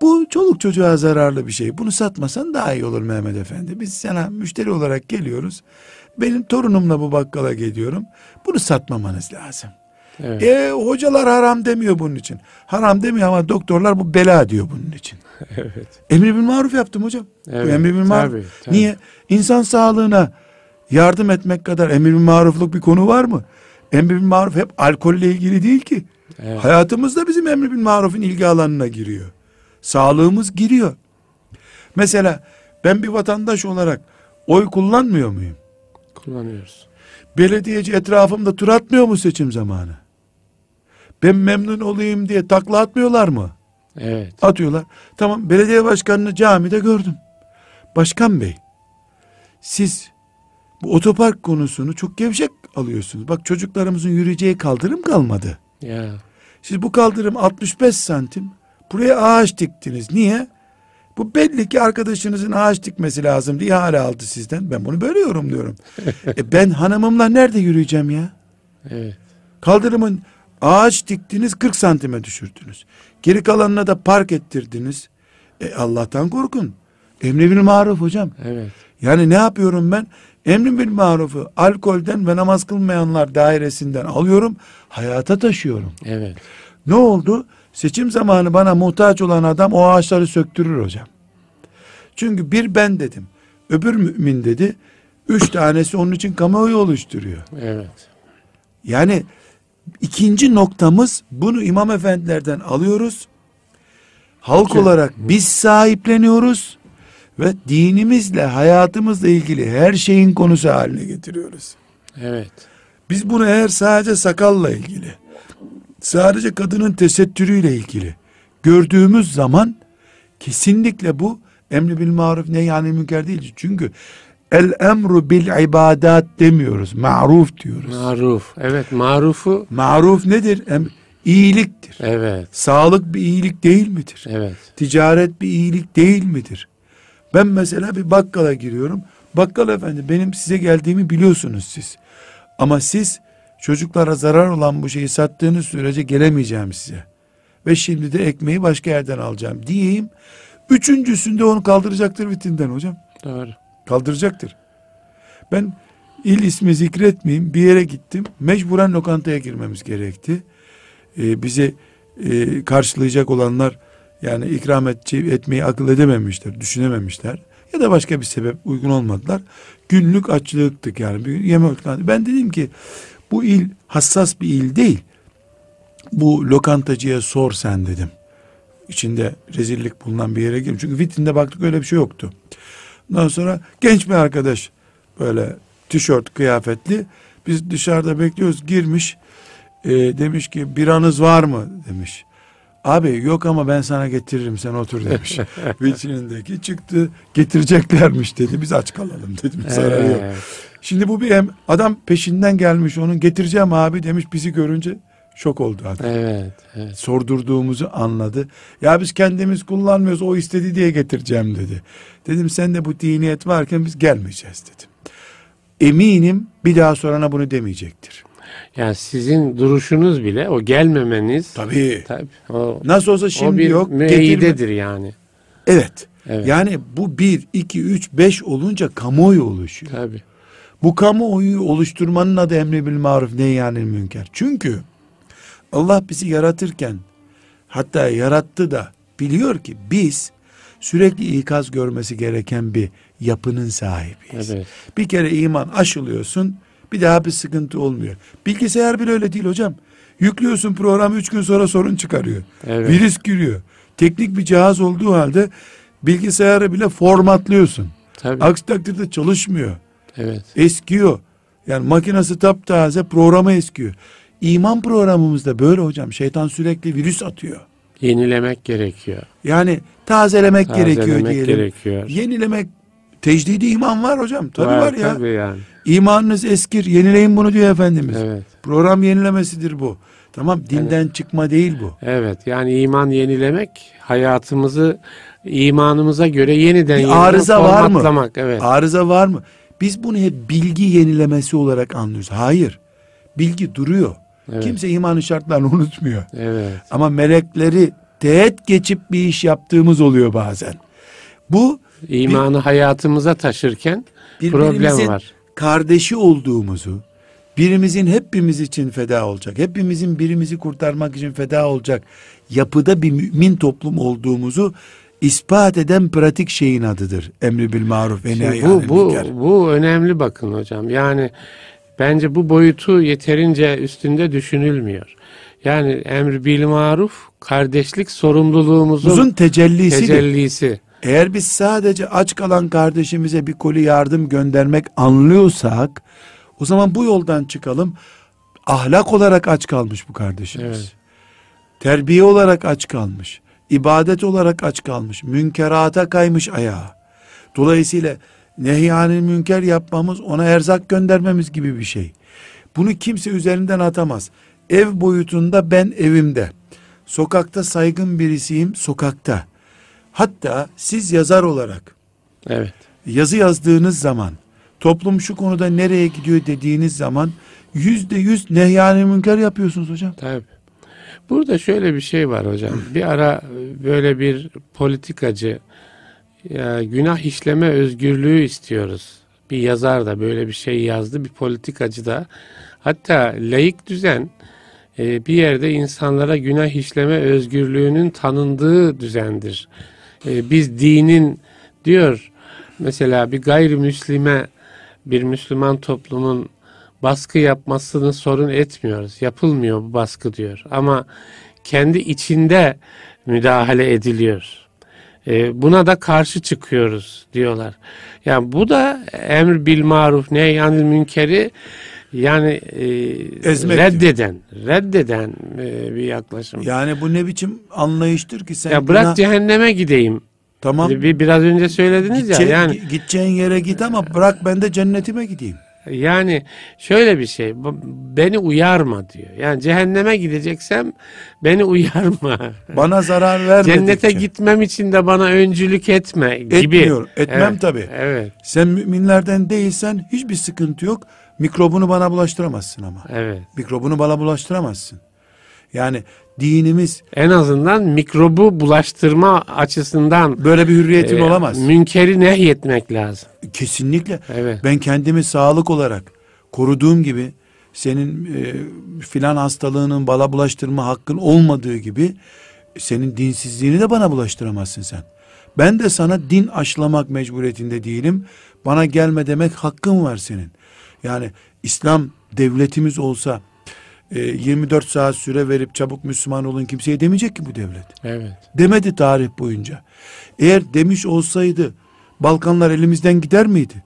Bu çoluk çocuğa zararlı bir şey. Bunu satmasan daha iyi olur Mehmet Efendi. Biz sana müşteri olarak geliyoruz. Benim torunumla bu bakkala geliyorum. Bunu satmamanız lazım. evet E hocalar haram demiyor bunun için. Haram demiyor ama doktorlar bu bela diyor bunun için. evet Emri bil maruf yaptım hocam. evet bu emri bil maruf. tabii, tabii. Niye? İnsan sağlığına yardım etmek kadar emir bil marufluk bir konu var mı? Emri bil maruf hep alkolle ilgili değil ki. Evet. Hayatımızda bizim emri bil marufun ilgi alanına giriyor. Sağlığımız giriyor. Mesela ben bir vatandaş olarak oy kullanmıyor muyum? kullanıyoruz Belediyeci etrafımda tur atmıyor mu seçim zamanı? Ben memnun olayım diye takla atmıyorlar mı? evet Atıyorlar. Tamam belediye başkanını camide gördüm. Başkan bey siz Bu otopark konusunu çok gevşek alıyorsunuz. Bak çocuklarımızın yürüyeceği kaldırım kalmadı. Ya. Siz bu kaldırım 65 santim. Buraya ağaç diktiniz. Niye? Bu belli ki arkadaşınızın ağaç dikmesi lazım diye hala aldı sizden. Ben bunu böyle yorumluyorum. e ben hanımımla nerede yürüyeceğim ya? Evet. Kaldırımın ağaç diktiniz 40 santime düşürdünüz. Geri kalanına da park ettirdiniz. E Allah'tan korkun. Emri bil maruf hocam. Evet. Yani ne yapıyorum ben? Emri bil marufu alkolden ve namaz kılmayanlar dairesinden alıyorum. Hayata taşıyorum. Evet. Ne oldu? Seçim zamanı bana muhtaç olan adam o ağaçları söktürür hocam. Çünkü bir ben dedim. Öbür mümin dedi. Üç tanesi onun için kamuoyu oluşturuyor. Evet. Yani ikinci noktamız bunu imam efendilerden alıyoruz. Halk Ki- olarak biz sahipleniyoruz ve dinimizle hayatımızla ilgili her şeyin konusu haline getiriyoruz. Evet. Biz bunu eğer sadece sakalla ilgili, sadece kadının tesettürüyle ilgili gördüğümüz zaman kesinlikle bu emri bil maruf ne yani münker değil. Çünkü el emru bil ibadat demiyoruz. Ma'ruf diyoruz. Maruf. Evet. Marufu. Maruf nedir? Em, iyiliktir. Evet. Sağlık bir iyilik değil midir? Evet. Ticaret bir iyilik değil midir? Ben mesela bir bakkala giriyorum. Bakkal efendi benim size geldiğimi biliyorsunuz siz. Ama siz çocuklara zarar olan bu şeyi sattığınız sürece gelemeyeceğim size. Ve şimdi de ekmeği başka yerden alacağım diyeyim. Üçüncüsünde onu kaldıracaktır vitrinden hocam. Doğru. Kaldıracaktır. Ben il ismi zikretmeyeyim bir yere gittim. Mecburen lokantaya girmemiz gerekti. Ee, bizi e, karşılayacak olanlar yani ikram edeceği, etmeyi akıl edememişler, düşünememişler. Ya da başka bir sebep uygun olmadılar. Günlük açlıktık yani. Bir yeme. Ben dedim ki bu il hassas bir il değil. Bu lokantacıya sor sen dedim. İçinde rezillik bulunan bir yere girdim. Çünkü vitrinde baktık öyle bir şey yoktu. Ondan sonra genç bir arkadaş böyle tişört kıyafetli. Biz dışarıda bekliyoruz girmiş. E, demiş ki biranız var mı demiş. Abi yok ama ben sana getiririm sen otur demiş. Vitrinindeki çıktı getireceklermiş dedi. Biz aç kalalım dedim. Yok. Evet. Şimdi bu bir hem adam peşinden gelmiş onun getireceğim abi demiş bizi görünce şok oldu adam. Evet. Evet. Sordurduğumuzu anladı. Ya biz kendimiz kullanmıyoruz o istedi diye getireceğim dedi. Dedim sen de bu diniyet varken biz gelmeyeceğiz dedim. Eminim bir daha sorana bunu demeyecektir. Yani sizin duruşunuz bile o gelmemeniz Tabii. tabii o, Nasıl olsa o şimdi bir yok. müeyyidedir yani. Evet. Evet. Yani bu bir, iki, üç, beş olunca kamuoyu oluşuyor. Tabii. Bu kamuoyu oluşturmanın adı emri bil maruf neyyanil münker. Çünkü Allah bizi yaratırken hatta yarattı da biliyor ki biz sürekli ikaz görmesi gereken bir yapının sahibiyiz. Evet. Bir kere iman aşılıyorsun bir daha bir sıkıntı olmuyor. Bilgisayar bile öyle değil hocam. Yüklüyorsun programı üç gün sonra sorun çıkarıyor. Evet. Virüs giriyor. Teknik bir cihaz olduğu halde bilgisayarı bile formatlıyorsun. Tabii. Aksi takdirde çalışmıyor. Evet. Eskiyor. Yani makinesi taptaze programı eskiyor. İman programımızda böyle hocam. Şeytan sürekli virüs atıyor. Yenilemek gerekiyor. Yani tazelemek, gerekiyor Tazelemek diyelim. gerekiyor. Yenilemek tecdidi iman var hocam. Tabii var, ya. Tabii yani. İmanınız eskir. Yenileyin bunu diyor Efendimiz. Evet. Program yenilemesidir bu. Tamam dinden çıkma değil bu. Evet. Yani iman yenilemek hayatımızı imanımıza göre yeniden Bir arıza var mı? Evet. Arıza var mı? Biz bunu hep bilgi yenilemesi olarak anlıyoruz. Hayır. Bilgi duruyor. Evet. Kimse imanın şartlarını unutmuyor. Evet. Ama melekleri teğet geçip bir iş yaptığımız oluyor bazen. Bu İmanı hayatımıza taşırken problem var. kardeşi olduğumuzu, birimizin hepimiz için feda olacak, hepimizin birimizi kurtarmak için feda olacak yapıda bir mümin toplum olduğumuzu ispat eden pratik şeyin adıdır. Emri bil maruf ve nehy bu bu bu önemli bakın hocam. Yani bence bu boyutu yeterince üstünde düşünülmüyor. Yani emr bil maruf kardeşlik sorumluluğumuzun Uzun tecellisidir. tecellisi. Eğer biz sadece aç kalan kardeşimize bir koli yardım göndermek anlıyorsak o zaman bu yoldan çıkalım. Ahlak olarak aç kalmış bu kardeşimiz. Evet. Terbiye olarak aç kalmış. ibadet olarak aç kalmış. Münkerata kaymış ayağa. Dolayısıyla Nehyanil münker yapmamız ona erzak göndermemiz gibi bir şey. Bunu kimse üzerinden atamaz. Ev boyutunda ben evimde. Sokakta saygın birisiyim sokakta. Hatta siz yazar olarak Evet. yazı yazdığınız zaman toplum şu konuda nereye gidiyor dediğiniz zaman yüzde yüz nehyani münker yapıyorsunuz hocam. Tabii. Burada şöyle bir şey var hocam. Bir ara böyle bir politikacı ya, günah işleme özgürlüğü istiyoruz. Bir yazar da böyle bir şey yazdı. Bir politikacı da. Hatta laik düzen e, bir yerde insanlara günah işleme özgürlüğünün tanındığı düzendir. E, biz dinin diyor mesela bir gayrimüslime bir Müslüman toplumun baskı yapmasını sorun etmiyoruz. Yapılmıyor bu baskı diyor. Ama kendi içinde müdahale ediliyor. E, buna da karşı çıkıyoruz diyorlar. Yani bu da emr bil maruf ne yani münkeri yani e, Ezmek reddeden, reddeden e, bir yaklaşım. Ya, Yani bu ne biçim anlayıştır ki sen bırak günah- cehenneme gideyim. tamam Bir, biraz önce söylediniz gideceğin, ya yani gi- gideceğin yere git ama bırak ben de cennetime gideyim. Yani şöyle bir şey, beni uyarma diyor. Yani cehenneme gideceksem beni uyarma. Bana zarar vermedikçe. Cennete gitmem için de bana öncülük etme gibi. Etmiyor. Etmem evet, tabii. Evet, Sen müminlerden değilsen hiçbir sıkıntı yok. Mikrobunu bana bulaştıramazsın ama. evet. Mikrobunu bana bulaştıramazsın. Yani dinimiz En azından mikrobu bulaştırma açısından böyle bir hürriyetin e, olamaz. Münkeri nehyetmek lazım. Kesinlikle. Evet. Ben kendimi sağlık olarak koruduğum gibi senin e, filan hastalığının bana bulaştırma hakkın olmadığı gibi senin dinsizliğini de bana bulaştıramazsın sen. Ben de sana din aşılamak mecburiyetinde değilim. Bana gelme demek hakkın var senin. Yani İslam devletimiz olsa e, 24 saat süre verip çabuk Müslüman olun kimseye demeyecek ki bu devlet. Evet. Demedi tarih boyunca. Eğer demiş olsaydı Balkanlar elimizden gider miydi?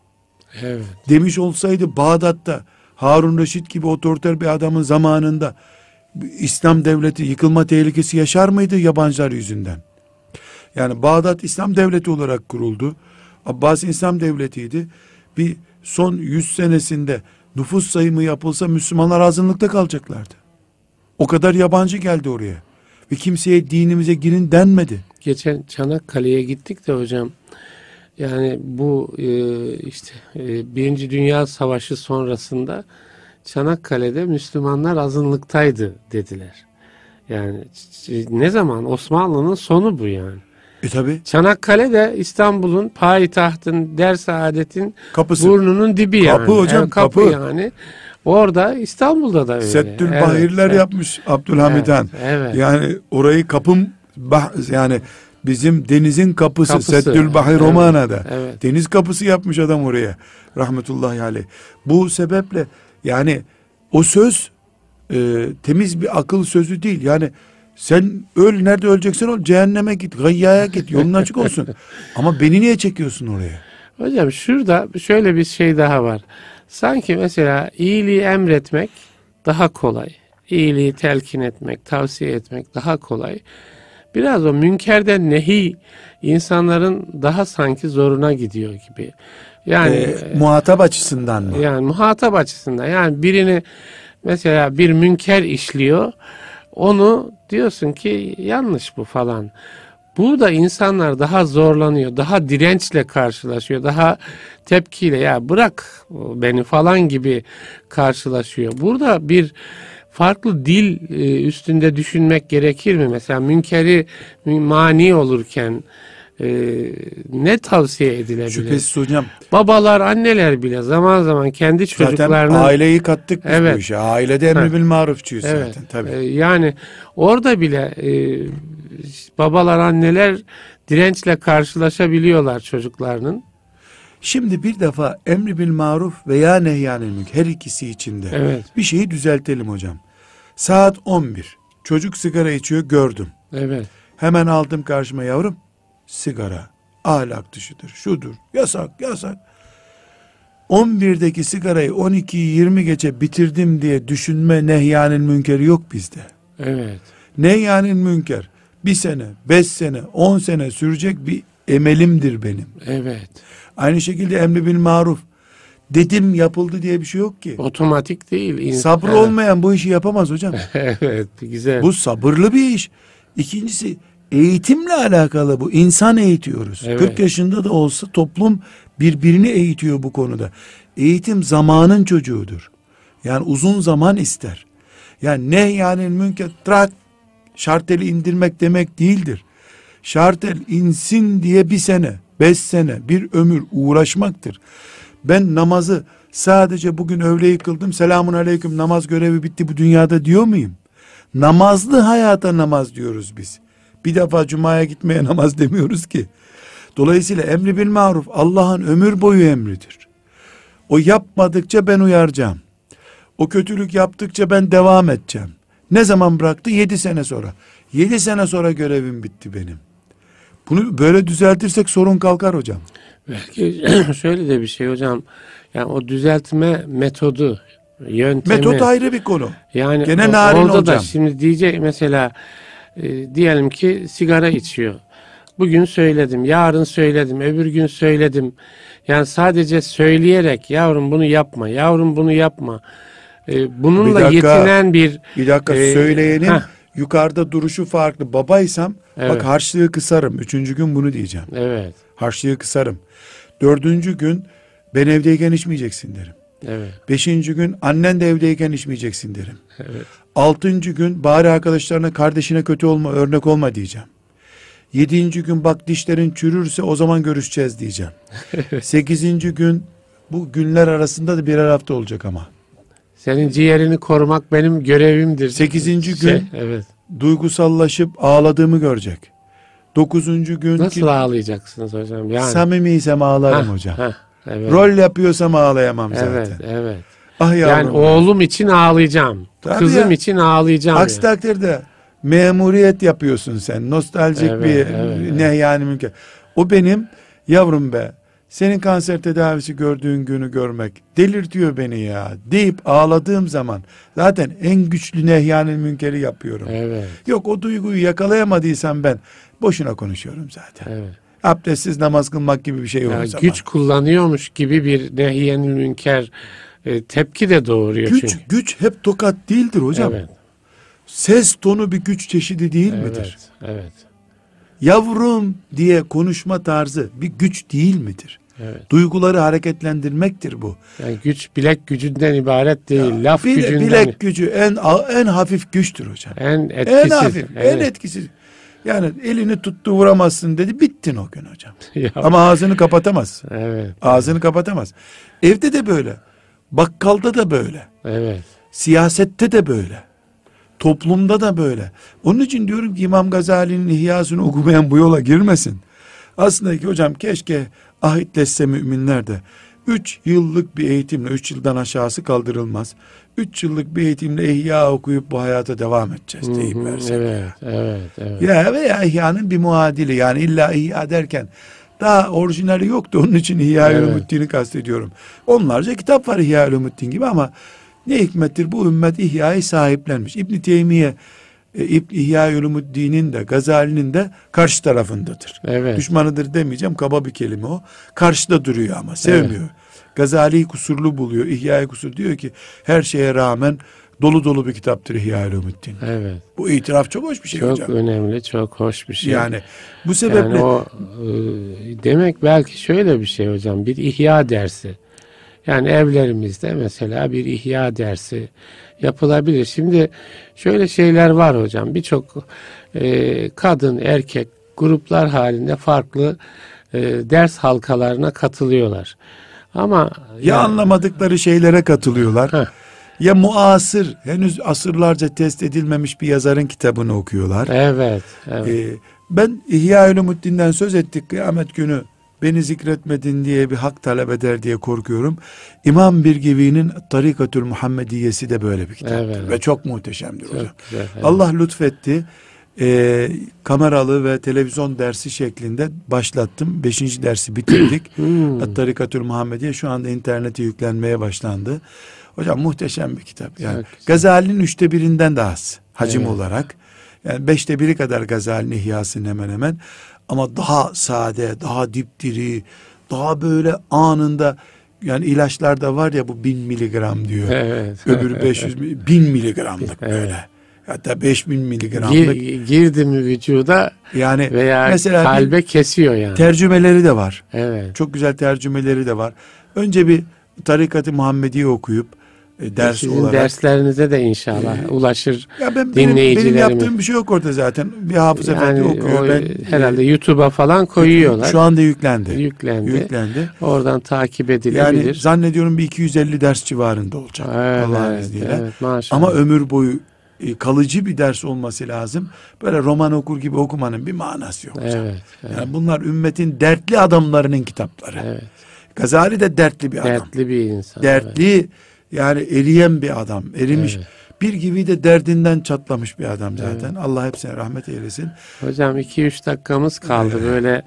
Evet. demiş olsaydı Bağdat'ta Harun Reşit gibi otoriter bir adamın zamanında İslam devleti yıkılma tehlikesi yaşar mıydı yabancılar yüzünden? Yani Bağdat İslam devleti olarak kuruldu. Abbas İslam devletiydi. Bir son 100 senesinde nüfus sayımı yapılsa Müslümanlar azınlıkta kalacaklardı. O kadar yabancı geldi oraya. Ve kimseye dinimize girin denmedi. Geçen Çanakkale'ye gittik de hocam. Yani bu e, işte e, Birinci Dünya Savaşı sonrasında Çanakkale'de Müslümanlar azınlıktaydı dediler. Yani ne zaman Osmanlı'nın sonu bu yani. E tabi Çanakkale de İstanbul'un payitahtın, der saadetin kapısı. burnunun dibi yani. Kapı hocam, Evet, kapı, kapı. yani. Orada İstanbul'da da öyle. Settül Evet, Bahirler evet. yapmış Abdülhamid Han. Evet, evet. Yani orayı kapım bah, yani bizim denizin kapısı, Kapısı, Settül Bahir evet, Romana'da. evet. Deniz kapısı yapmış adam oraya. Rahmetullahi aleyh. Bu sebeple yani o söz e, temiz bir akıl sözü değil. Yani sen öl nerede öleceksen ol cehenneme git, gayyaya git, yolun açık olsun. Ama beni niye çekiyorsun oraya? Hocam şurada şöyle bir şey daha var. Sanki mesela iyiliği emretmek daha kolay. İyiliği telkin etmek, tavsiye etmek daha kolay. Biraz o münkerden nehi insanların daha sanki zoruna gidiyor gibi. Yani E, muhatap açısından mı? yani muhatap açısından yani birini mesela bir münker işliyor onu diyorsun ki yanlış bu falan. Burada insanlar daha zorlanıyor, daha dirençle karşılaşıyor, daha tepkiyle ya bırak beni falan gibi karşılaşıyor. Burada bir farklı dil e, üstünde düşünmek gerekir mi? Mesela münkeri mani olurken e, ne tavsiye edilebilir? Şüphesiz hocam. Babalar, anneler bile zaman zaman kendi Zaten çocuklarının aileyi kattık biz Evet. bu işe. Ailede emri bil marufçuyuz Evet. zaten tabii. e, yani orada bile e, babalar, anneler dirençle karşılaşabiliyorlar çocuklarının. Şimdi bir defa emri bil maruf veya nehyanil münker her ikisi içinde Evet. bir şeyi düzeltelim hocam. Saat 11. Çocuk sigara içiyor gördüm. Evet. Hemen aldım karşıma yavrum. Sigara ahlak dışıdır. Şudur. Yasak yasak. 11'deki sigarayı 12'yi 20 geçe bitirdim diye düşünme nehyanil münkeri yok bizde. Evet. Nehyanil münker bir sene, beş sene, on sene sürecek bir emelimdir benim. Evet. Aynı şekilde emri bil maruf. Dedim yapıldı diye bir şey yok ki. Otomatik değil. Sabrı Evet. olmayan bu işi yapamaz hocam. evet, güzel. Bu sabırlı bir iş. İkincisi eğitimle alakalı bu. İnsan eğitiyoruz. Evet. 40 yaşında da olsa toplum birbirini eğitiyor bu konuda. Eğitim zamanın çocuğudur. Yani uzun zaman ister. Yani ne yani münker trak şarteli indirmek demek değildir. Şartel insin diye bir sene, beş sene, bir ömür uğraşmaktır. Ben namazı sadece bugün öğleyi kıldım, selamun aleyküm namaz görevi bitti bu dünyada diyor muyum? Namazlı hayata namaz diyoruz biz. Bir defa cumaya gitmeye namaz demiyoruz ki. Dolayısıyla emri bil maruf Allah'ın ömür boyu emridir. O yapmadıkça ben uyaracağım. O kötülük yaptıkça ben devam edeceğim. Ne zaman bıraktı? Yedi sene sonra. Yedi sene sonra görevim bitti benim. Bunu böyle düzeltirsek sorun kalkar hocam. Belki şöyle de bir şey hocam. Yani o düzeltme metodu, yöntemi. Metot ayrı bir konu. Yani Gene o- narin orada da olacağım. şimdi diyecek mesela e, diyelim ki sigara içiyor. Bugün söyledim, yarın söyledim, öbür gün söyledim. Yani sadece söyleyerek yavrum bunu yapma, yavrum bunu yapma. E, bununla Bir dakika. yetinen bir Bir dakika Ee, söyleyenin heh. yukarıda duruşu farklı. Babaysam Evet. bak harçlığı kısarım. Üçüncü gün bunu diyeceğim. evet, Harçlığı kısarım. Dördüncü gün ben evdeyken içmeyeceksin derim. Evet, Beşinci gün annen de evdeyken içmeyeceksin derim. evet, Altıncı gün bari arkadaşlarına kardeşine kötü olma örnek olma diyeceğim. Yedinci gün bak dişlerin çürürse o zaman görüşeceğiz diyeceğim. Sekizinci gün bu günler arasında da birer hafta olacak ama. Senin ciğerini korumak benim görevimdir. Sekizinci Şey, gün evet. duygusallaşıp ağladığımı görecek. Dokuzuncu gün Nasıl ki ağlayacaksınız hocam? Yani. samimiysem ağlarım Hah, hocam. hah, evet. Rol yapıyorsam ağlayamam zaten. Evet, evet. Ah yavrum. Yani oğlum için ağlayacağım. Tabii Kızım ya. için ağlayacağım. Aksi yani. takdirde memuriyet yapıyorsun sen. Nostaljik Evet, bir evet, evet. ne yani mümkün. O benim yavrum be. Senin kanser tedavisi gördüğün günü görmek delirtiyor beni ya deyip ağladığım zaman zaten en güçlü nehyanın münkeri yapıyorum. Evet, Yok o duyguyu yakalayamadıysam ben boşuna konuşuyorum zaten. evet. Abdestsiz namaz kılmak gibi bir şey Ya olur zaman. güç kullanıyormuş gibi bir nehyenil münker e, tepki de doğuruyor güç, çünkü. güç hep tokat değildir hocam. Evet, Ses tonu bir güç çeşidi değil evet, midir? evet, Yavrum diye konuşma tarzı bir güç değil midir? evet. Duyguları hareketlendirmektir bu. Yani güç bilek gücünden ibaret değil, laf Bile- gücünden. bilek gücü en en hafif güçtür hocam. En En etkisiz. hafif, en evet. etkisiz. Yani elini tuttu vuramazsın dedi bittin o gün hocam. Ama ağzını kapatamaz. evet, Ağzını kapatamaz. Evde de böyle. Bakkalda da böyle. evet. Siyasette de böyle. Toplumda da böyle. Onun için diyorum ki İmam Gazali'nin ihyasını okumayan bu yola girmesin. Aslında ki hocam keşke ahitleşse müminler de 3 yıllık bir eğitimle 3 yıldan aşağısı kaldırılmaz. 3 yıllık bir eğitimle ihya okuyup bu hayata devam edeceğiz deyip Hı hı, versek. evet, evet, evet. Ya veya ihyanın bir muadili yani illa ihya derken daha orijinali yoktu onun için İhya Evet. Ulumuddin'i kastediyorum. Onlarca kitap var İhya Ulumuddin gibi ama ne hikmettir bu ümmet İhya'yı sahiplenmiş. İbn Teymiye e, İhya Ulumuddin'in de Gazali'nin de karşı tarafındadır. Evet. Düşmanıdır demeyeceğim kaba bir kelime o. Karşıda duruyor ama sevmiyor. Gazali'yi kusurlu buluyor. İhya'yı kusur diyor ki her şeye rağmen dolu dolu bir kitaptır İhya Ulumuddin. Evet. Bu itiraf çok hoş bir şey Çok hocam. önemli, çok hoş bir şey. Yani bu sebeple Yani o e, demek belki şöyle bir şey hocam bir ihya dersi. Yani evlerimizde mesela bir ihya dersi yapılabilir. Şimdi şöyle şeyler var hocam. Birçok e, kadın, erkek gruplar halinde farklı e, ders halkalarına katılıyorlar. Ama ya yani- anlamadıkları şeylere katılıyorlar. Heh. Ya muasır, henüz asırlarca test edilmemiş bir yazarın kitabını okuyorlar. Evet, evet. Ee, ben İhya Ulumuddin'den söz ettik kıyamet günü beni zikretmedin diye bir hak talep eder diye korkuyorum. İmam Birgivi'nin Tarikatül Muhammediyesi de böyle bir kitaptır Evet. ve çok muhteşemdir hocam. Çok güzel. evet. Allah lütfetti. Ee, kameralı ve televizyon dersi şeklinde başlattım. Beşinci dersi bitirdik. Hmm. Tarikatül Muhammediye şu anda internete yüklenmeye başlandı. Hocam muhteşem bir kitap. Yani. Gazali'nin üçte birinden daha az hacim Evet. olarak. Yani beşte biri kadar Gazali'nin ihyasının hemen hemen. Ama daha sade, daha dipdiri, daha böyle anında yani ilaçlarda var ya bu bin miligram diyor. Evet. Öbürü 500 mi- bin miligramlık Evet. böyle. Hatta 5000 miligramlık. Gir, girdi mi vücuda yani veya mesela bir kalbe kesiyor yani. tercümeleri de var. evet. Çok güzel tercümeleri de var. Önce bir Tarikat-ı Muhammediye okuyup e, ders Sizin olarak. derslerinize de inşallah ulaşır. ya ben benim, benim yaptığım bir şey yok orada zaten. Bir hafız efendi Yani okuyor. o ben herhalde e, YouTube'a falan koyuyorlar. Şu anda yüklendi. yüklendi. Yüklendi. Oradan takip Yani edilebilir. zannediyorum bir 250 ders civarında olacak. evet, Allah'ın izniyle. evet, maşallah. Ama ömür boyu e, kalıcı bir ders olması lazım. Böyle roman okur gibi okumanın bir manası yok. hocam. evet, evet, Yani bunlar ümmetin dertli adamlarının kitapları. evet. Gazali de dertli bir adam. Dertli bir insan. Dertli yani eriyen bir adam. Erimiş. Evet. Bir gibi de derdinden çatlamış bir adam zaten. Allah hepsine rahmet eylesin. Evet. Hocam 2-3 dakikamız kaldı. Böyle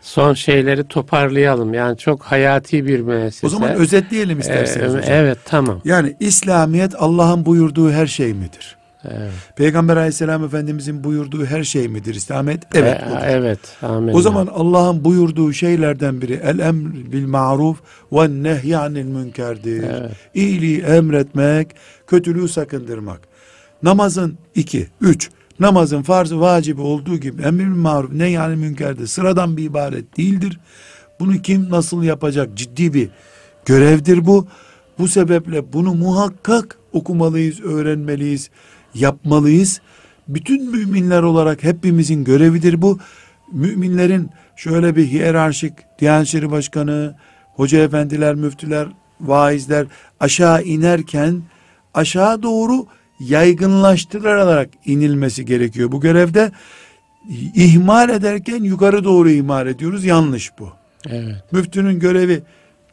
son şeyleri toparlayalım. Yani çok hayati bir müessese. O zaman özetleyelim Ee, isterseniz hocam. Evet tamam. Yani İslamiyet Allah'ın buyurduğu her şey midir? Evet. Peygamber aleyhisselam efendimizin buyurduğu her şey midir İslamiyet? Evet. Odur. evet. Amin. O zaman Allah'ın buyurduğu şeylerden biri el emr bil maruf ve nehyanil münkerdir. Evet. İyiliği emretmek, kötülüğü sakındırmak. Namazın iki, üç, namazın farzı vacibi olduğu gibi emr bil maruf nehyanil münkerdir. Sıradan bir ibaret değildir. Bunu kim nasıl yapacak ciddi bir görevdir bu. Bu sebeple bunu muhakkak okumalıyız, öğrenmeliyiz, yapmalıyız. Bütün müminler olarak hepimizin görevidir bu. Müminlerin şöyle bir hiyerarşik Diyanet İşleri Başkanı, hoca efendiler, müftüler, vaizler aşağı inerken aşağı doğru yaygınlaştırılarak inilmesi gerekiyor. Bu görevde ihmal ederken yukarı doğru ihmal ediyoruz. Yanlış bu. Evet. Müftünün görevi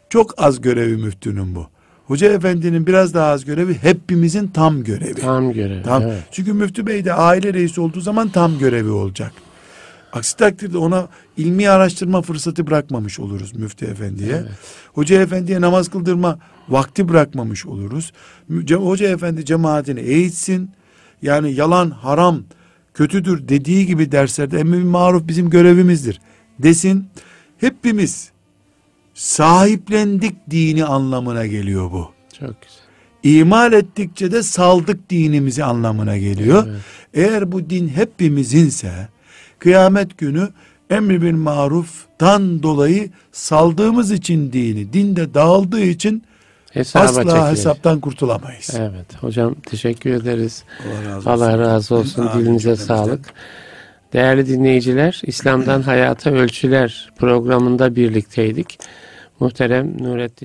çok az görevi müftünün bu. Hoca efendinin biraz daha az görevi hepimizin tam görevi. Tam görev. Tam. Evet. Çünkü müftü bey de aile reisi olduğu zaman tam görevi olacak. Aksi takdirde ona ilmi araştırma fırsatı bırakmamış oluruz müftü efendiye. Evet. Hoca efendiye namaz kıldırma vakti bırakmamış oluruz. Hoca efendi cemaatini eğitsin. Yani yalan, haram, kötüdür dediği gibi derslerde bil maruf bizim görevimizdir desin. Hepimiz sahiplendik dini anlamına geliyor bu. Çok güzel. İmal ettikçe de saldık dinimizi anlamına geliyor. Evet. Eğer bu din hepimizinse kıyamet günü emri bil maruftan dolayı saldığımız için dini, dinde dağıldığı için Hesaba asla çekilir. hesaptan kurtulamayız. Evet. Hocam teşekkür ederiz. Allah razı olsun. Allah razı olsun. Dilinize sağlık. Değerli dinleyiciler, İslam'dan Hayata Ölçüler programında birlikteydik. Muhterem Nurettin